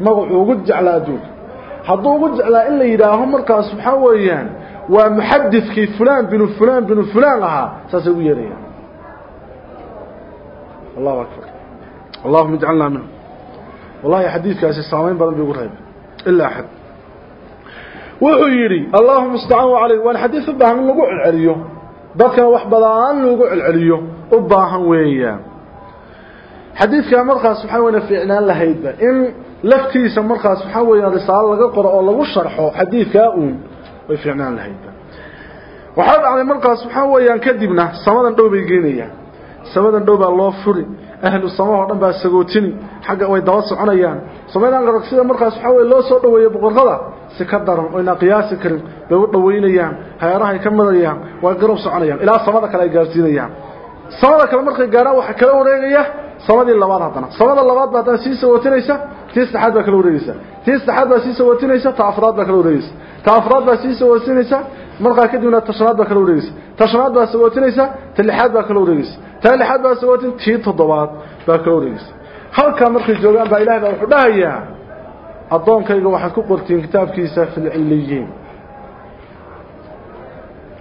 مغعوج على أدونك. حضو غج على إلا إذا هم مركز حويا ومحدث كي فلان بن فلان بن فلان لها؟ سأسوي ريا الله أكبر. Allahuma ijcalnaa minhu wallahi xadiidkaasi saamayn badan bay ugu reebay ilaa xad wuxuu yidhi allahuma istacaan caleyh waan xadiid u baahan in lagu celceliyo dadkana wax badaan lagu celceliyo u baahan weeyaan xadiidkaa markaas waxaa weyna fiicnaan lahaydba in laftiisa markaas waxaa weeyaan risaalo laga qoro oo lagu sharxo xadiidkaa uun way fiicnaan lahaydba waxaa dhacday markaas waxaa weeyaan kadibna samadan sagootini xagga way daba soconayaan somaydaan qarag sida markaas waxaa weye loo soo dhoweeyo boqorrada si ka daran oyna qiyaasi karin bay u dhoweynayaan hayaarahay ka marayaan way garab soconayaan ilaa samada kale ay gaarsiinayaan samada kale markay gaarhaan waxaa kala wareegaya صمدي اللواد هتنا صمد اللواد بعد أن سيس وتنيسة تيس لحد بكل وريسة تيس لحد بس سيس وتنيسة تأفراد بكل وريسة تأفراد بس سيس وتنيسة مرقى كده من التشنات بكل وريسة تشنات بس وتنيسة تلحد بكل وريسة تلحد بس وتن تيت الضباط بكل وريسة هل كان مرخي جوان بإله بأي الله هيا الضوء كي يقول حكو قرتين كتاب كيسة في العليين.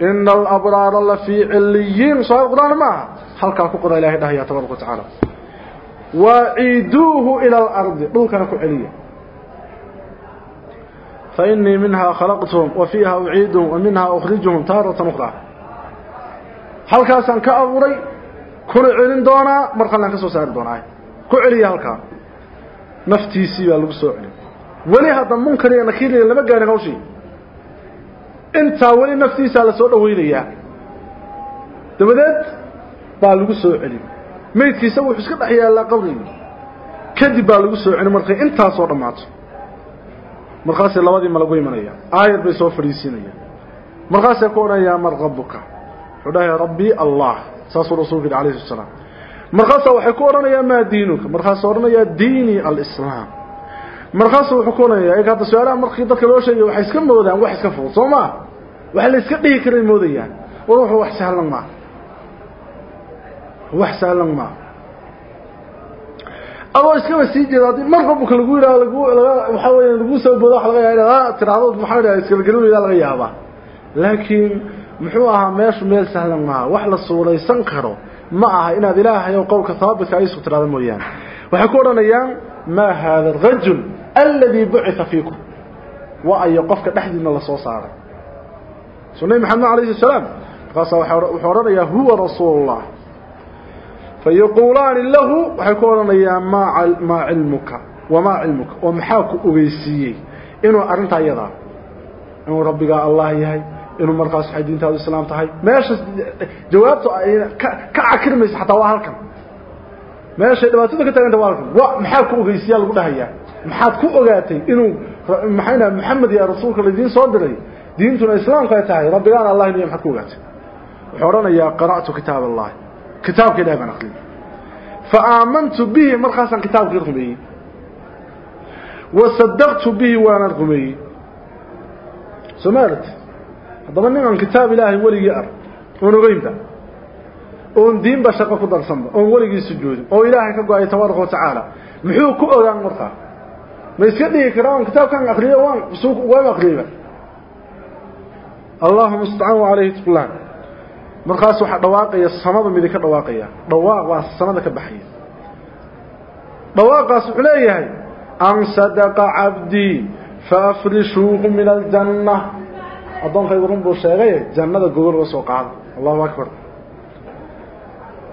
إن الأبرار الله في عليين. صحيح قدان ما؟ هل كان حكو قرى إلهي ده هيا تبارك وتعالى. Ku celiya fainii minhaa khalaqtuhum wa fiiha uciiduhum wa minhaa ukhrijuhum taaratan ukhraa halkaasaan ka abuuray kuna celin doonaa markalaan ka soo saari doonaa ku celiya halkaa naftiisii baa lagu soo celin weli hadda munkar iyo nakiiriya lama gaarin hawshii intaa weli naftiisaa la soo dhaweynayaa dabadeed lagu meydkiisa wuxuu iska dhex yaallaa qabrigi kadib baa lagu soo celin markay intaasoo dhammaato markaasay labadii malagu imanayaan aayar bay soo fadhiisiinayaan markaasay ku odhanayaa man rabbuka wuxuu dhahaya rabbii allah saasuu rasuulku yidhi alayhi salaam markaasaa waxay ku odhanayaa maa diinuka markaasuu odhanayaa diinii alislaam markaasuu wuxuu ku odhanayaa eg hadda su-aalaha markii dadka loo sheegay waxay iska moodaan wax iska fudud soo maa wax la iska dhihi karay moodayaan war wuxuu wax sahlan maaha وحسالن ما. أبا إسكما سيجي ذاتي مرقب مكالقوي لها لقوة وحاولي لقوة سوى لها لها لها ترعضوت محاولي لها إسكما قلوا لها لغيابة لكن محوها ميش وميل سهل ما. وحل الصورة يسنكروا معها إنا بلاها يوقوك ثابت عيسو ترعض المويان وحكورنا أيام ما هذا الرجل الذي بعث فيكم. وأي قفك تحدي من الله صوصاره سنة محمد عليه السلام. قصة وحورنا يا هو رسول الله. Lahu waxay ku odhanayaan maa maa cilmuka wamaa cilmuka oo maxaa ku ogeysiiyey inuu arrintaa iyadaa inuu rabbigaa allah yahay inuu markaas waxay diintaadu islaam tahay meesha jawaabtu ay ka cakirmaysa xataa waa halkan meeshay dhibaatada ka taaganta waa halkan wa maxaad ku ogeysiyaa lagu dhahayaa maxaad ku ogaatay inuu maxayna maxamed ya rasuulka laidiin soo diray diintuna islaamka كتاب إلهي بان أقلي فآمنت به كتاب كتابك رغمي وصدقت به وأنا رغمي سمالت أضمن نعم، أن كتاب إلهي ولي أر ونغيم ذا وان دين بشاقة قدر صنب وان ولي سجود وان إلهي كبقى يتوارغ وتعالى. محيو كؤو دان مرخا ما يسكدني كرام كتاب كان أقلية. وأن بسوق وأن أقلية. اللهم استعانوا عليه تقلان. مرخاس وح دواقة يا صمد من ذيك الدواقة يا دواقة صمدك بحية دواقة سعليه أن صدق عبدي فافرشوه من الجنة أضن خير رمبو شغية جنة قبر وسوق الله أكبر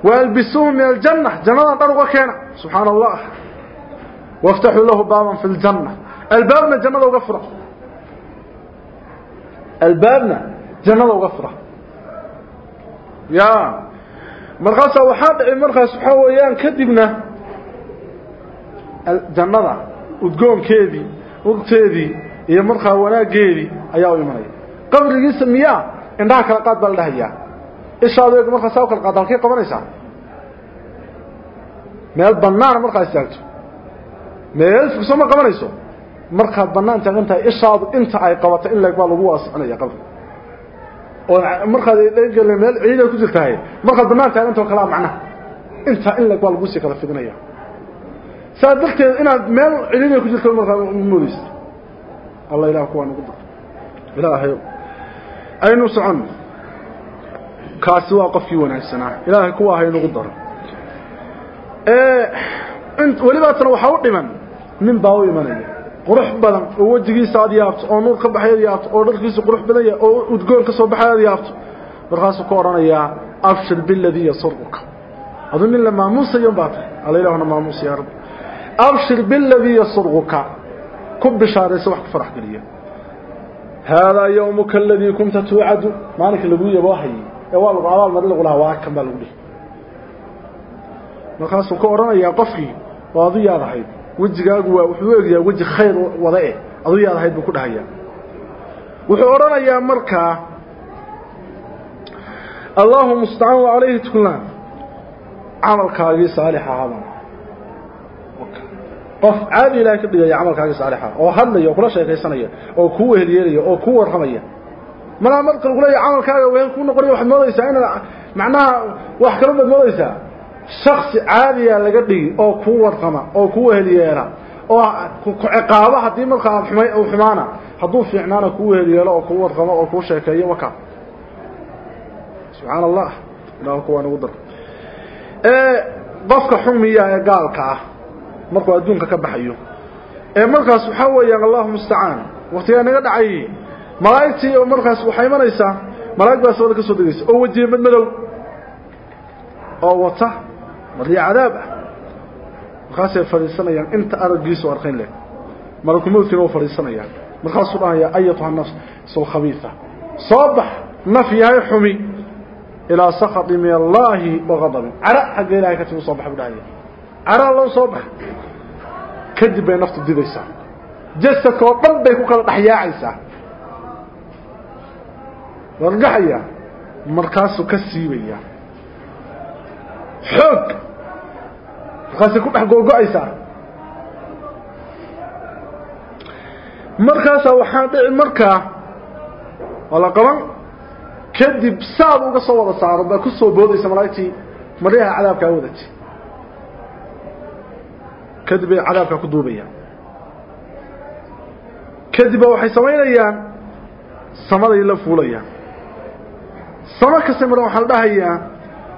والبسوه من الجنة جنة طرقك هنا سبحان الله وافتحوا له بابا في الجنة البابنا جنة وغفرة البابنا جنة وغفره markaasaa waxaa dhici markaas waxaa weeyaan kadibna jannada udgoonkeedii urteedii iyo markaa wanaaggeedii ayaa u imanaya qabrigiisa miyaa indhaha kala qaad baa la dhahayaa ishaadu eeg markaa saa u kala qaad halkay qabanaysaa meel banaana markaa istaagto meel fugso ma qabanayso markaad banaan taagan tahay ishaadu inta ay qabato in leeg baa lagu waasicinaya qabriga oo markaad dhegel meel ciida ku jirtahay markaad banaan taagantao kalaa macnaha intaa in leeg baa lagu sii kala fidinaya saa darteed inaad meel cidhiidya ku jirto markaa moodeysa allah ilah kuwaa nagu dar ilaahay aynu soconno kaasi waa qofkii wanaagsanaa ilaahay kuwa hay nagu daro welibaatana waxaa u dhiman nin baa u imanaya qurux badan oo wejigiisa aad yaabto oo nuur ka baxay ad yaabto oo dharkiisu qurux badan yahay oo udgoon ka soo baxay aad yaabto markaasuu ku odhanayaa abshir biladii yasurquka adu nin la maamuusayo baa tahay alla ilahuna maamuus yaa rabbi abshir biladii yasurquka ku bishaaraysa wax ku farax geliya haadaa yawmuka aladii kunta tuucadu lagu yaboo hayay ee waa lagu abaal mari lagu lahaa waa kan baa lagu dhihi markaasuu ku odhanayaa qofkii oo adu yaad wejigaagu waa wuxuu eegyaa weji khayr wada eh adu yaad buu ku dhahayaa. Wuxuu odhanayaa markaa allahu mustacaan wa calayhi tuklaan camalkaagii saalixa hadan qof caadi ilaahay ka dhigaya camalkaagii saalixa oo hadlaya kula sheekaysanaya oo kuu wehelyeelaya oo kuu warramaya. Malaa marka lagu leeya camalkaaga wehel kuu noqonaya waxaad moodaysaa? Inaad macnaha wax kala baad shaksi caadiya laga dhigi oo kuu warrama oo kuu wehelyeela oo ku ciqaabo haddii markaa uu xumaana hadduu fiicnaana kuu wehelyeelo oo kuu warramo oo kuu sheekeeyo waka subxaana allah ilah kuwaa nagu dar. Qofka xumiya ee gaalka ah markuu adduunka ka baxayo ee markaas waxaa weeyaan allahu mustacaan waktigaa naga dhacay malaa'igtii oo markaas waxay imanaysaa malaa'ig baa ka soo degaysa oo wejiye madmadow oo wata مريع عذابه وخاصة فريسنا يعني أنت أرجيس وأرخين له ملك الموت نو فريسنا يعني مخاصة الله يا أيتها النفس سو خبيثة صبح ما نفيها يحمي إلى سخط من الله وغضب عرى حق إلهي كتب صبح بلاي عرى الله صبح كذب نفط الدليسة جسدك أحياء وقال أحيا عيسى ورقحيا مركاسك السيبية حق qaban kadib saad uga soo wada saaro baa ku soo boodaysa malaa'igtii maryaha cadaabkaa wadatay kadib bay cadaabkaa ku duubayaan kadib baa waxay samaynayaan samaday la fuulayaan samo kasta mar waxaa la dhahayaa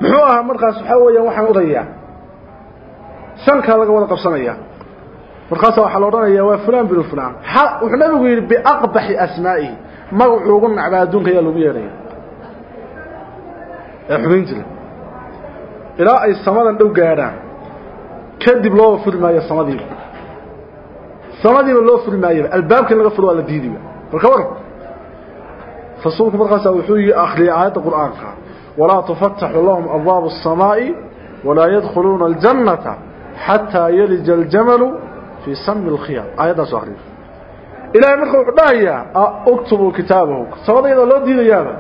muxuu ahaa markaas waxaa weeyaan waxaan odayaa sankaa laga wada qabsanayaa markaasa waxaa la odhanayaa waa fulan binu fulan wuxuu nabigu yidhi biaqbaxi asmaa'ihi magacuu ugu nacbaa adduunka ayaa lagu yeedhaya ee xumayn jira ilaa ay samadan dhow gaadhaan kadib looba furi maayo samadiiba samadiiba loo furi maayoba albaabkan laga furo waa la diidiba balka war rasuulku markaas wuxuu yi akhriyay aayadda qur-aanka walaa tufattaxu lahum abwaabu الsamaa'i walaa yadkhuluuna aljannata حتى يلج الجمل في سم الخيار آيات سحرير إلى أن يخلق داية آه، أكتبوا كتابه. سوالا إذا لو دي ديانا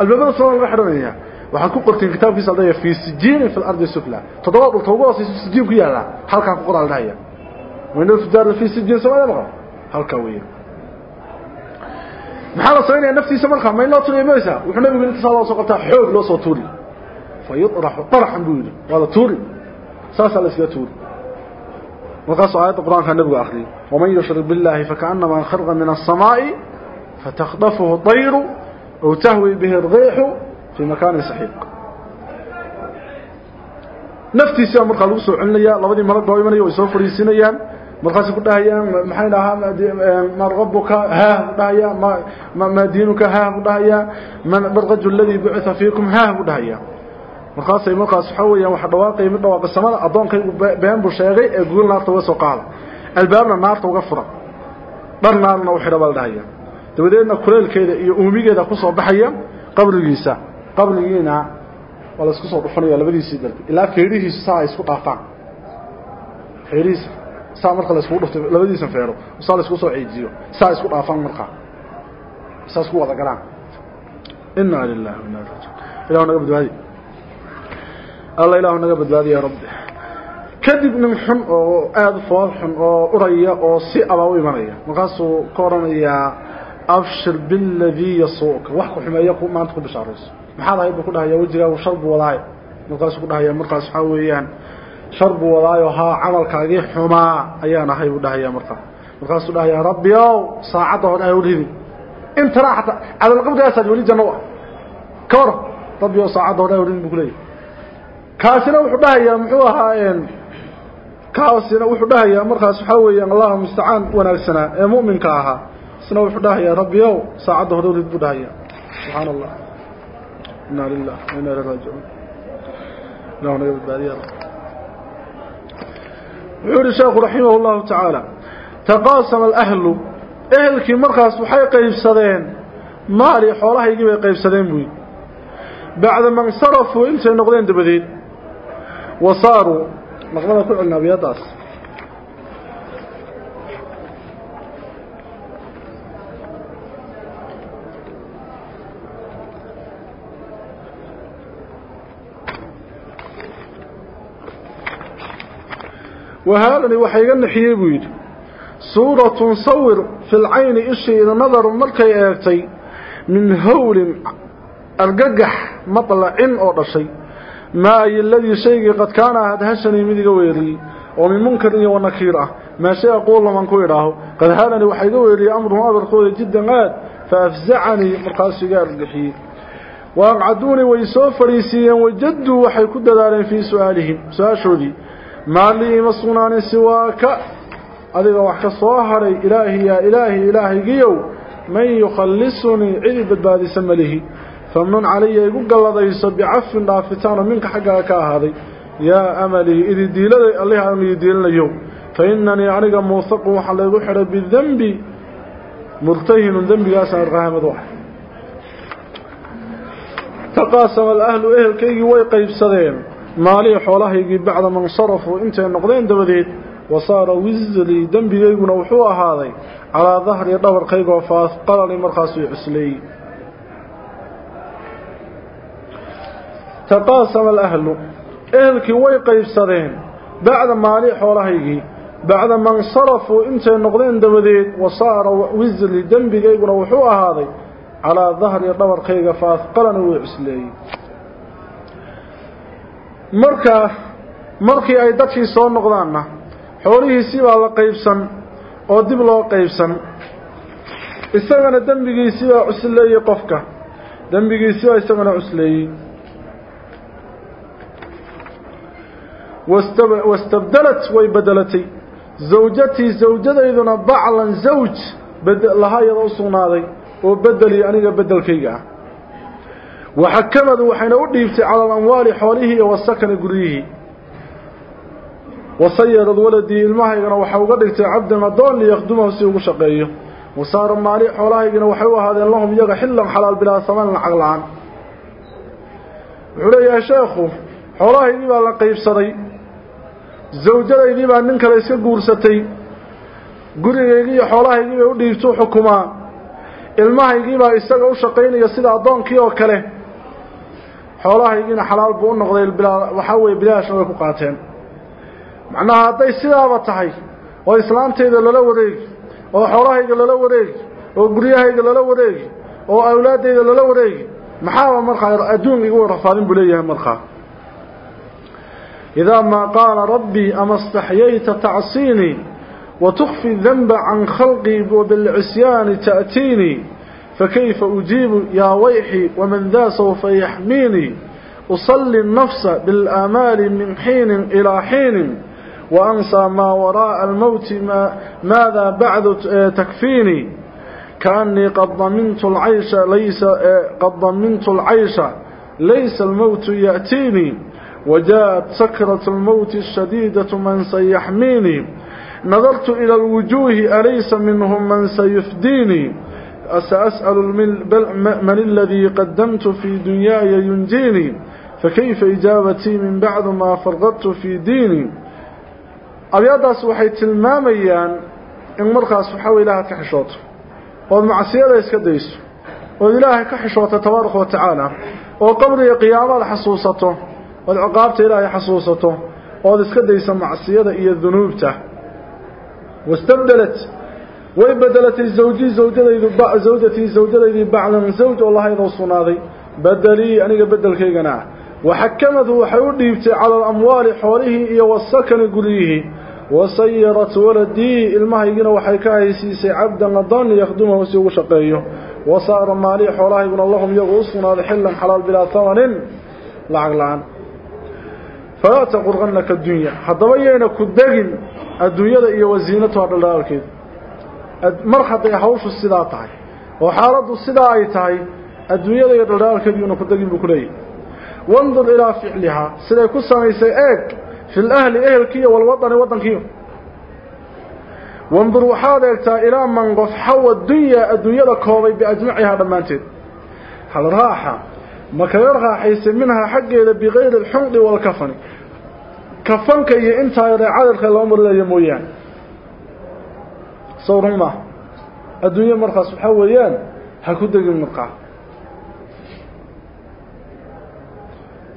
البابان صلى الله عليه وسلم وحكو قلتين كتاب في سعادية في سجين في الأرض السفلة تضغط التوقع في سجين كيانا حالك عن قرال داية وإن الفجار في سجين سوالا لغا هل وين محالة صغيرة نفسي سمالك ما لا تولي ميسا. وحنا بقلت صلى الله عليه وسلم حوب لوسو تولي فيطرح طرح نقول ولا توري. ساس على سكتور وقص عيات القرآن كان نبغى أخري ومن يشرب بالله فكأنما خرق من السماء فتخطفه الطير أو تهوي به الغيح في مكان سحيق. نفتي سامر مرقى الوصو عليا لابد مرقى بويمان يوصف ريسينيا. مرقى سيقول لها محاين لها ما رغبك ها قد هيا ما دينك ها قد هيا من برغج الذي بعث فيكم ها قد هيا markaasay markaas waxaa weeyaan waxa dhawaaqaya mid dhawaaqa samada addoonkaygu been buu sheegay ee gugul naarta uga soo qaada. Albaabna naarta uga fura dhar naarna u xidha baa dhahaya dabadeedna kuleelkeeda iyo uumigeeda ku soo baxaya qabrigiisa. Qabrigiina waa la isku soo dhufanaya labadiisii dalbi ilaa feedhihiisu saa ay isku dhaafaan feedhihiisa saa marka la iskugu dhuftay labadiisa feero saa la isku soo ciijiyo saa isku dhaafaan markaa saa isku wada galaan. Inna lillahi wa inna ilaihi raaji'uun ilaahu naga badbaadi alla ilaahu naga badbaadi ya rabbi kadib nin xun oo aada fool xun oo uraya oo si abaa u imanaya markaasuu ka oranayaa abshir biladii yasuuka wax ku xumeeya maanta ku bishaarayso maxaad ahayd buu ku dhahaya wejigaagu shar buu wadaay markaasuu ku dhahaya markaas waxaa weeyaan shar buu wadaayo haa camalkaagii xumaa ayaan ahay buu dhahaya markaa markaasuu dhahaya rabbi ow saacadda hore ha uridi intana xataa cadalqabdigaasaad weli janno u ah ka muxuu ahaa kaasina wuxuu dhahayaa markaas waxaa weeyaan allahu mustacaan wanaagsanaa ee mu'minka ahaa isna wuxuu dhahayaa rabbi ow saacadda hore urid buu dhahaya subxaana allah inna lilah wa inna ilaihi raajicuun ilahu naga badbaadiya wuxuu yihi sheekhu raximah اllahu tacaala taqaasama alahlu ehelkii markaas waxay qaybsadeen maali xoolahaygii bay qaybsadeen buy bacda ma insarafuu intay noqdeen dabadeed wa saaruu naqmada ku celina abiyadaas wahaalani waxa iga nixiyey buu yidhi suuratun sawir fi lcayni ishiida nadarun markay eegtay min hawlin argagax maطlacin ما أي الذي شيء قد كان هدهشني من قويري ومن منكر ونكيرة. ما شيء أقول من قويره قد هالني وحيد قويري أمر مابر قوي جدا غاد فأفزعني مرقاس جار القحيل وأقعدوني ويسوف ريسيا وجدوا وحي كد ذلك في سؤالهم. سؤال سأشري ما لي مصنان سواك؟ أذي وحك صاهر إلهي يا إلهي إلهي قيو. من يخلصني؟ عذب بعد سمله. Famnun calaya igu galladayso bicafin dhaafitaano minka xaggaaga ka ahaaday yaa amalii idi diiladay allih aanu ii diilinayo fa inanii aniga muusaqun waxaa laygu xidhay bidenbi murtahinun dembigaasaan arqahamad u ah taqaasama alahlu ehelkaygii way qaybsadeen maalihii xoolahaygii bacda ma insarafuu intay noqdeen dabadeed wa saara wisrii dembigayguna wuxuu ahaaday calaa dahri dhabarkaygoo fa asqalanii markaasuu cusleeyey taqaasama alahlu ehelkii way qaybsadeen bacda maali xoolahaygii bacda ma insarafuu intay noqdeen dabadeed wa saara wisri dembigayguna wuxuu ahaaday calaa dahri dhabarkayga fa asqalanii wuu cusleeyey marka markii ay dadkii soo noqdaanna xoolihiisii baa la qaybsan oo dib loo qaybsan isagana dembigiisii baa cusleeyey qofka dembigiisii baa isagana cusleeyey واستبدلت ويبدلتي زوجتي زوجته إذن بعلا زوج لها يرسون هذا وبدلي يعني أنيقى بدل كيقى وحكمت وحين أدفت على الأموال حواليه والسكن قريه. وصير ولدي المهي وحوقدت عبد المدون ليخدمه سيوه شقيه. وصار المالي حواليه وحيوه هذا اللهم يقى حلا حلال بلا سمان العقلان وحولي يا شيخ حواليه بلا قيب صديق zawjadaydii baa nin kale iska guursatay gurigaygii iyo xoolahaygii bay u dhiibtuu xukumaa ilmahaygii baa isaga u shaqaynaya sida addoonkii oo kale xoolahaygiina xalaal buu u noqday waxaa weeye bilaashna way ku qaateen macnaha hadday sidaaba tahay oo islaantayda lala wareegi oo xoolahayga lala wareegi oo guryahayga lala wareegi oo awlaaddayda lala wareegi maxaaba markaa adduun igu rafaadin buu leeyahay markaa إذا ما قال ربي أما استحييت تعصيني وتخفي الذنب عن خلقي وبالعصيان تأتيني فكيف أجيب يا ويحي ومن ذا سوف يحميني؟ أصلي النفس بالآمال من حين إلى حين وأنسى ما وراء الموت ما ماذا بعد تكفيني. كأني قد ضمنت العيش ليس قد ضمنت العيش ليس الموت يأتيني. وجاءت سكرة الموت الشديدة من سيحميني. نظرت إلى الوجوه أليس منهم من سيفديني؟ سأسأل من الذي قدمت في دنياي ينجيني؟ فكيف إجابتي من بعد ما فرغت في ديني؟ أبيضاس waxay tilmaamayaan in markaas waxa way ilaahay ka xishooto oo macsiiyada iska dayso oo ilaahay ka xishooto tabaaraka wa tacaala oo qabriga qiyaamada xasuusato oo ciqaabta ilaahay xasuusato oo iska dayso macsiyada iyo dunuubta wastabdalat way bedelatay zawji zawjadaydu ba zawjati zawjadaydi bacdan zawj oo lahaydo sunaaday badali aniga bedelkaygana وحكمته وحيو ديبتي على الأموال حوله إيا والسكن قليه وسيرت ولدي المهيقنا وحيكاه سيسي عبدا نضان يخدمه وسيو شقيه فلا تقرغنك الدنيا. حتى بينا كدقن الدنيا إيا وزينتها على الكيد مرحة يحوش السلاطة وحالة السلاطة الدنيا إيا على الكيد يكدقن بكليه وانظر إلى فعلها. سيكون سميسي إيك. في الأهل اهلكي والوطن وطنكي وانظر وحادك إلى من قف حوى الدنيا الدنيا كوبي بأجمعها دمانتين هل ما كيرغى حيث منها حقه بغير الحمد والكفن. كفنك إيه إنت عادلك الأمر لا يمويان. صور ما. الدنيا مرخص حويان. هكودك المقع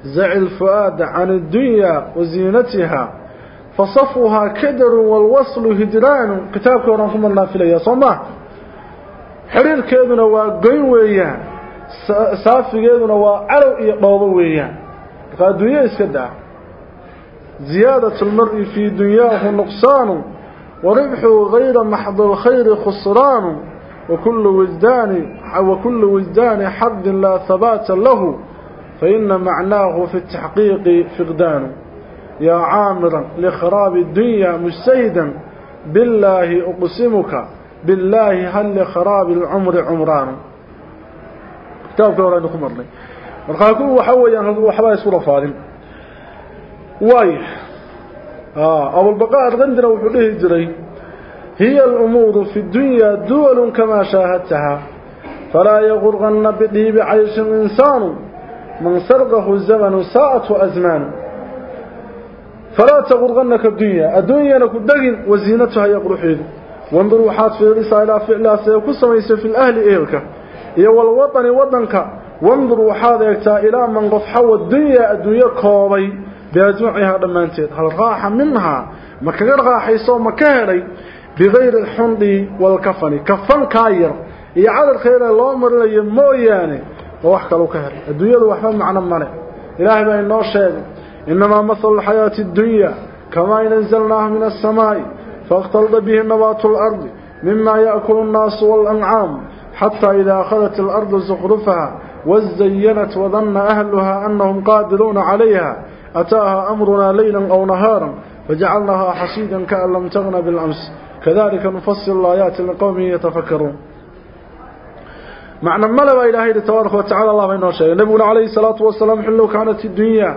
زع الفؤاد عن الدنيا وزينتها. فصفها كدر والوصل هدران. كتابك ورحمة الله في ليه صمع حرير كيدنا وقين ويان. ويان فالدنيا اسكدع زيادة المرء في دنياه نقصان وربحه غير محض الخير خسران وكل وجدان وكل وجدان حد لا ثبات له فإن معناه في التحقيق فقدان يا عامرا لخراب الدنيا مجتهدا بالله أقسمك بالله هل لخراب العمر عمران كتابك ورا نكم مرني مرخاكم وحويا وحبا يسورة فاضل واي. آه أبو البقاء الغندنا وحده جري. هي الأمور في الدنيا دول كما شاهدتها. فلا يغرغن بديه بعيش إنسان. من سرقه الزمن ساءة أزمان. فلا تغرغنك الدنيا الدنيا نكدقن وزينتها يقرحيد. وانظروا حات في الرسالة فعلا سيكون سميس في الأهل كوبي يا وطني وطنك وانظروا وحاذا يكتا إلى من قد حوى الدنيا الدنيا كوبي بأزمعها دمانتيت هل غاح منها ما كغير غاح يصو كهري بغير الحنض والكفن كفن كاير يا على الخير الأمر اللي يمو ياني ووحك لو كهري الدنيا لو أحفظ معنا مالي إلهي بأي النوشين إنما مثل الحياة الدنيا كما ينزلناه من السماء فاختلط به نبات الأرض مما يأكل الناس والأنعام hatta idha akhadhat al-ardu zukhrufaha وزينت وظن أهلها أنهم قادرون عليها أتاها أمرنا ليلا أو نهارا فجعلناها حصيدا كأن لم تغن بالأمس. كذلك نفصل الآيات لقوم يتفكرون. معنى ما لبا إلهي تبارك وتعالى الله بينه شيء نبينا عليه الصلاة والسلام حلو كانت الدنيا.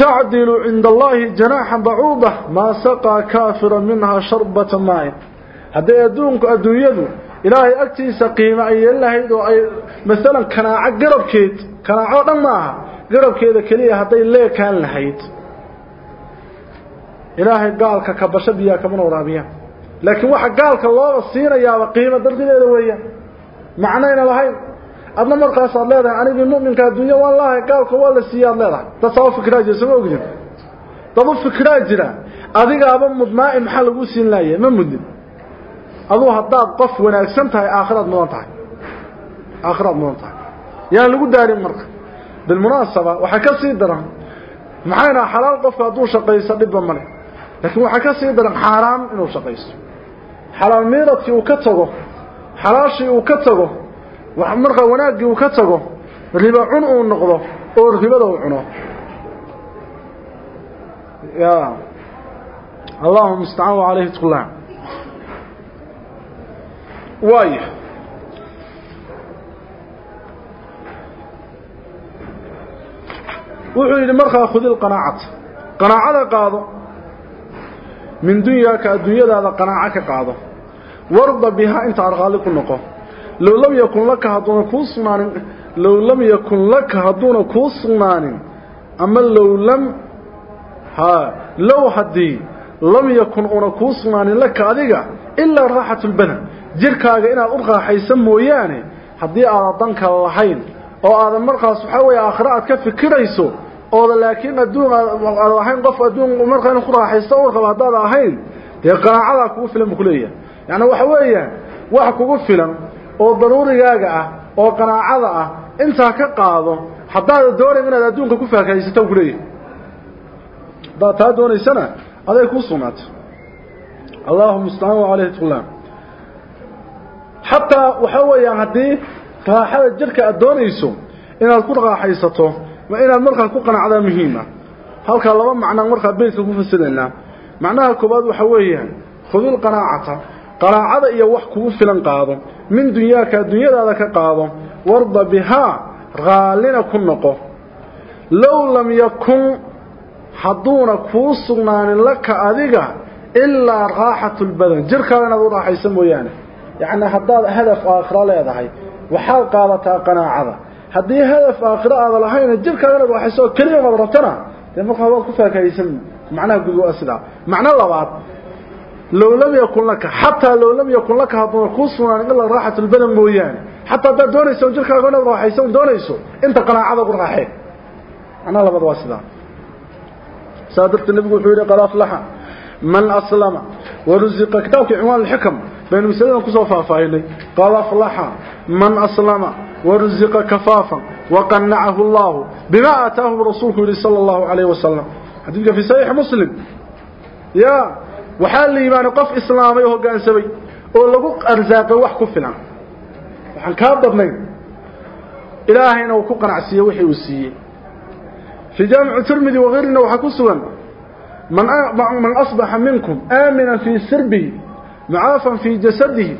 تعدل عند الله جناحا بعوضة ما سقى كافرا منها شربة ماء. hadday adduunku adduunyadu ay yeelin lahayd oo ay masalan kanaaco garabkeed kanaaco dhan maaha garabkeeda keliya hadday leekaan lahayd ilaahay gaalka ka basho biyaa kamana waraabiyaan laakiin waxa gaalka looga siinayaaba qiimo dartideeda weeyaan macnayna lahayn adna markaasaad leedahay anigii mu'minka adduunya waan lahay gaalka waa la siiya ad leedahay dad saba fikiraa jira sama ogdin dad u fikiraa jira adigaaba mudnaa'i maxaa lagu siin laaya ma mudin aduu haddaad qof wanaagsan tahay aakhiraad mudan tahay aakhiraad mudan tahay yaan lagu daarin marka bilmunaasaba waxaa ka sii daran maxayna xalaal qofka hadduu shaqaysto dhibba male laakiin waxaa ka sii daran xaaraam inuu shaqaysto xalaal miiradkii uu ka tago xalaashii uu ka tago markaa wanaaggii uu ka tago riba cun uu noqdo oo ribada uu cuno ya allahuma mustacaan wa calayhi tqullah وايه وحولي لمرخة خذ القناعة. قناعة قاضة من دنياك الدنيا هذا قناعك قاضة وارضى بها انت عرغالك النقو. لو لم يكن لك هدون كوصنان لو لم يكن لك هدون كوصنان أما لو لم ها لو حدي لم يكن هناك كوصنان لك أذيك إلا راحة البنى. Jirkaaga inaad u raaxaysa mooyaane haddii aadan danka lahayn oo aadan markaas waxaa weeye aakhira aad ka fikirayso ooda laakiin adduun aad ahayn qof adduun markaa in ku raaxaysto u raba haddaad ahayn dee qanaacadaa kugu filan buu kuleeyahay yacni waxa weeyaan wax kugu filan oo daruurigaaga ah oo qanaacada ah intaa ka qaado haddaada doonayn inaad adduunka ku faakahaysato kuleeyahay haddaad taa doonaysana aday kuu sugnaato allahuma mustacaan wa caleyhi tqullaan jirka aad doonayso inaad ku raaxaysato ma inaad markaa ku qanacdaa muhiima halkaa laba macnaa markaa beydka ku fasiraynaa macnaha koowaad waxa weeyaan khudul qanaacata qanaacada iyo wax kugu filan qaado min dunyaaka adduunyadaada ka qaado warda bihaa raallina ku noqo low lam yakun hadduuna kuu sugnaanin laka adiga ilaa raaxatu lbadan jirkaada inaad u raaxayso mooyaane يعني حتى هدف آخر لا يضحي وحال قادتا قناعة. حتى هدف آخر هذا لحينا جب كذلك كل وحسوه كلمة مضربتنا تنفقها يعني بالكفة كيسم. معناه قدو أسلع معناه لبعض. لو لم يكن لك حتى لو لم يكن لك هذا خصوصا عن إلا راحة البلم بويان حتى دوني سو جل كذا قلنا راح يسون دوني سو أنت قناعة هذا براحه أنا الله بد واسدا صادرت النبي يقول قلاف لحم من أسلم ورزق كتابك عنوان الحكم بين المسلمين كسوفا فايلي قال أفلح. من أسلم ورزق كفافا وقنعه الله بما أتاه رسوله صلى الله عليه وسلم. هذا في صحيح مسلم. يا وحال لي ما نقف إسلامي هو قان سبي أقول أرزاق وحكو فينا وحال كابد من إلهي نوكو قنع سيوحي وسية. في جامع ترمذي وغيرنا وحكو سوان. من من أصبح منكم آمنا في سربه معافا في جسده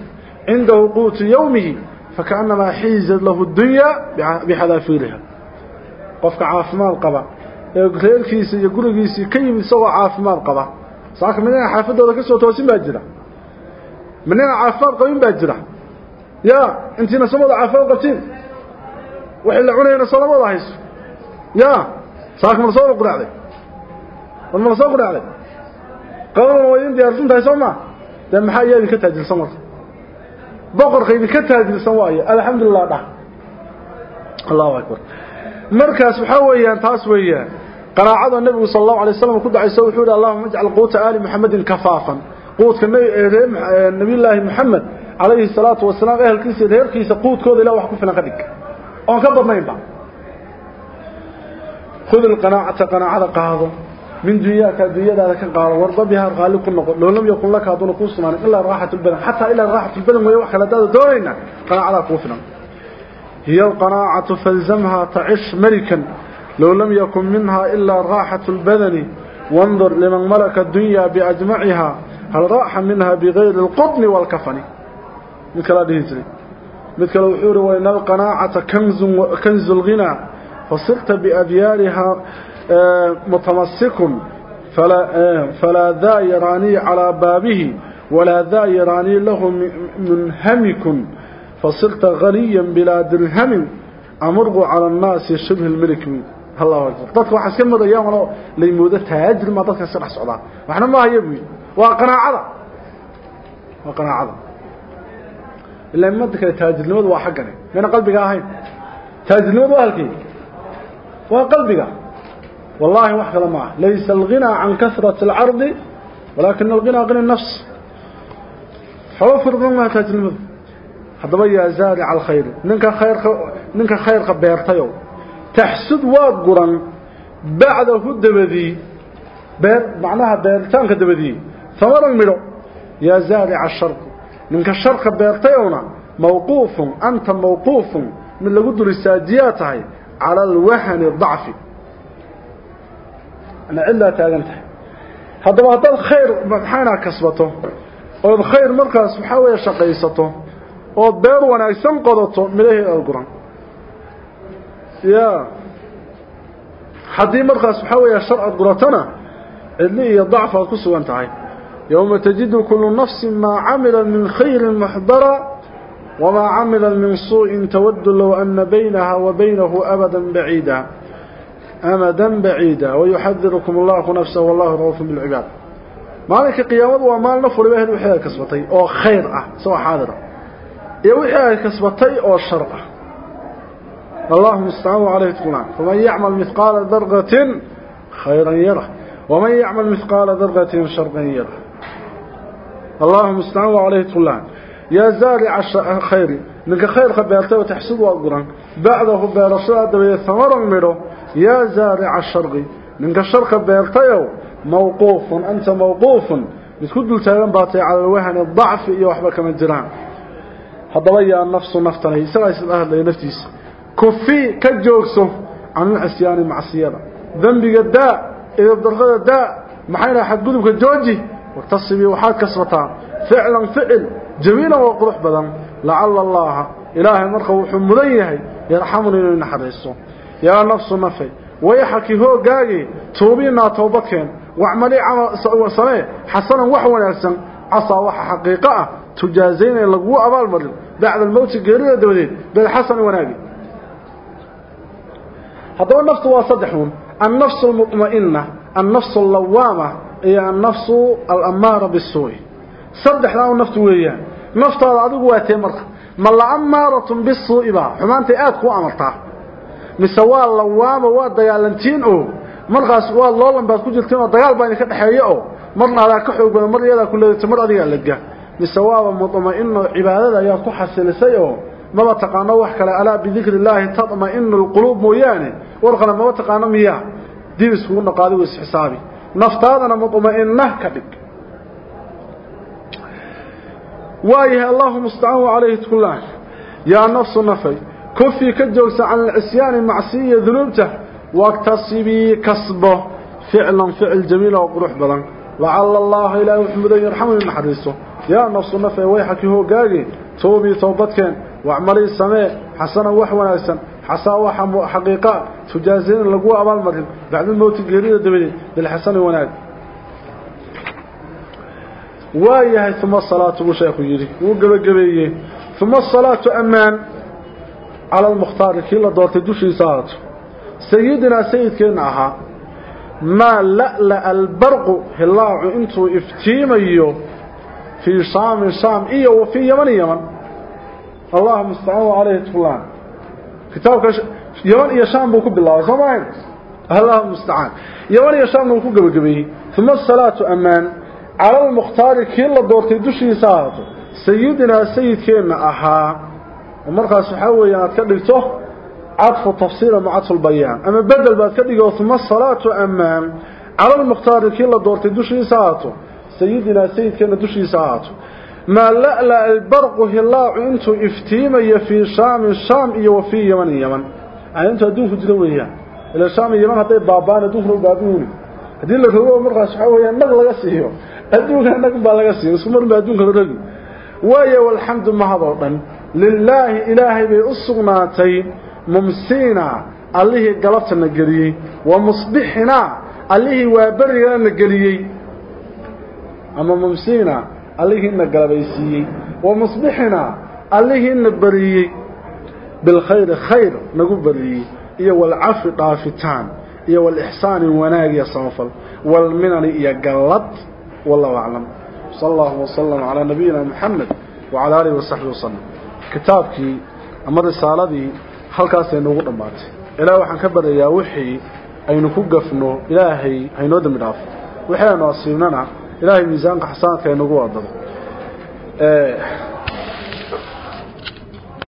عند وقوت يومه فكأنما حيزت له الدنيا بحذافيرها. قفك عافما القبع يقول كيسي يقول كيسي كيب سوى عافما القبع صحك منين حافظه لكسوة توسين باجرة. منين عافما القبين باجرة؟ يا انتين سمض عافما قتيل وحل عنين صلى الله عليه يا صحك من صور القرع ذي ma soo quraacday war ma soo quraacday qadana waa idin diyaarsan tahay soo ma dee maxaa iyaa idinka taajirsan marka boqorka idinka taajirsan waayo alxamdulilah dhah allahu akbar markaas waxaa weeyaan taas weeyaan qanaacada nabigu sal allahu alay wasalam ku dhacayso wuxuu yihi allahuma ajcal quuta aali muxamedin kafaafan quudka nabiyullaahi muxamed calayhi salaatu wasalaam ehelkiisa reerkiisa quudkooda ilah wax ku filan ka dhig oon ka badnaynba خذ القناعة قناعة قاضو من دنياك دنياك كان قاضو وارضى بها قال لكم لو لم يكن لك دون كوسمان إلا راحة البدن. حتى إلا راحة البدن ويوحى لداد دورينا. قناعة كوفنا هي القناعة فالزمها تعش ملكا. لو لم يكن منها إلا راحة البدن. وانظر لمن ملك الدنيا بأجمعها. هل راح منها بغير القطن والكفن؟ مثل هذه الزري مثل الوحور وإن القناعة كنز, كنز الغنى. فصرت بأديارها آه، متمسك فلا, آه، فلا ذا يراني على بابه ولا ذا يراني له منهمك فصلت غنيا بلا درهم أمرق على الناس شبه الملك. الله أكبر. تطلع واحد كم مضى يوم ليمودة تهاجر ما تطلق سرح سعودة وحنا الله يبوي وقناع عضا وقناع عضا إلا ما تكلي تاجر. لماذا وحقني من قلبك آهين تاجر لماذا واحقنا وقلبك. آهين wallahi wax kala ma laysa alghina an kathrati al-ard walakin alghina ghina an-nafs حوف ربما تجلمه هذا يا زارع الخير. منك خير منك خير قبيرتيو تحسد واقرا بعده الدبدي بير معناها بيرتان كدبدي ثمر المرو يا زارع الشرق. منك الشرق بيرتيونا موقوف أنت موقوف. من لقد رساديات هاي على الوهن الضعفي أنا إلا تاغنت. هذا هذا الخير مرحانا كسبته. والخير سبحانه ويا شقيسته والدير وأنا اسم قدته مليه القرآن. يا. حدي مركا سبحانه ويا شرعة قرآتنا اللي هي ضعفة كسوة انتعي يوم تجد كل نفس ما عمل من خير محضرا وما عمل من سوء تود لو أن بينها وبينه أبدا بعيدا. أمدا بعيدا. ويحذركم الله نفسه والله رؤوف بالعباد. مالك قيامة ومال نفر به وحياة كسبتي. أو خيرة أه. سواء حاضرة. وحياة كسبتي أو شرعة أه. اللهم استعانوا عليه تقولان. فمن يعمل مثقال ذرة خيرا يره. ومن يعمل مثقال ذرة شرقا يره. اللهم استعانوا عليه تقولان. يا زارع خيري. لك خير قبلته وتحسبه القرآن بعده قبل رسول الله ثمرا يا زارع الشرق منك الشر خبيرته موقوف أنت موقوف. بتكد التالان باطي على الوهن الضعف إيا وحبك من الجران هذا ويا النفس نفتنه سلا يسأل أهل نفتيس. كفي كجوكسه عن العسيان مع السيارة ذنبك الداء إذا الضرغة الداء محينا حد قدبك الجوجي واتصبي وحاد كسرتان فعلا فعل جميلا وقرح بدن. لعل الله إلهي مرخه وحمديه يرحمني يا نفس نفي ويحكي هو قاقي توبينا توبتكين واعملي عمل سميه حسنا وحوانا يسن عصا وح حقيقة. تجازين لقوة أبال مرل بعد الموت قرية دولين بالحسن وناقي. هذا النفس واصدحون النفس المطمئنة. النفس اللوامة. هي النفس الأمارة بالسوء. صدح له النفس وياه. نفط هذا عدو واتي مرخ ما لأمارة بالسوء حمانتي آتكو أمرتها مسوا اللوامة واديالنتين أو markaas waa loolan baad ku jirteen oo dagaal baa idinka dhaxeeyo oo marna adaa ka xoog badan mar iyada ku leedahay mar adiga laga mise waaba mutma'inno cibaadada ayaa ku xasilisay oo maba taqaano wax kale alaa bidikri illaahi tatma'innu alquluub mooyaane warqana maba taqaano miya dib iskugu naqaadi weys xisaabi naftaadana mutma'inna ka dhig waayahay allahu mustacaan calayhi tukullaan yaa nafsu nafay ka joogsa can alcisyaani macsiya dunuubta واكتسبي كسبه فعلا فعل جميل وقروح بدن لعل الله إله محمد يرحمه من حديثه يا نفس النفع ويحكي هو قاقي. توبي توبتكين. واعملي السماء حسنا وحونا يسن حسا وحم حقيقة. تجازين لقوة أمال مرهم بعد الموت القريدة دبني للحسن وناك وايها ثم الصلاة وشيخ يري وقبل قبيه ثم الصلاة أمان. على المختار كلا دورت دوشي صارت سيدنا سيد كان أها. ما لألأ البرق هلاع انتو افتيميو في شام شام إيه وفي يمن يمن. الله مستعان عليه فلان. كتابك يمن إيه شام بوكو بالله سمعين الله مستعان. يمن شام كان أها ومرقى سحاوي يتكلمته عطف تفصيل مع عطف البيان. أما بدل بعد كده ثم الصلاة أمام. على المختار كلا دورت دوشي ساعته سيدنا سيد كان دوشي ساعته ما لألا البرق هلاع إنتو افتيمي في شام الشام إيا وفي يمن يمن. يعني إنتو أدوك جدوية إلى الشام يمن هطيب بابان أدوك البابون هذه اللي هو مرقى سحاوية النقل لغسيه أدوك النقل بالغسيه اسمر بأدوك الرقل ويا لله إلهي بأسغناتي ممسينا الليه قلبت النقريي ومصبحنا الليه وابرنا النقريي أما ممسينا الليه قلبيسي ومصبحنا الليه بري بالخير خير نقول بري إيا والعفو طافتان إيا والإحسان وناري صافل والمنن إيا قلبت والله أعلم. صلى الله وسلم على نبينا محمد وعلى آله وصحبه وسلم. Kitaabkii ama risaaladii halkaasay noogu dhammaatay. Ilaah waxaan ka baryayaa wixii aynu ku gafno ilaahay haynoo dambi dhaafo. Wixii aynu asiibnana ilaahay miisaanka xasaanka aynugu wadado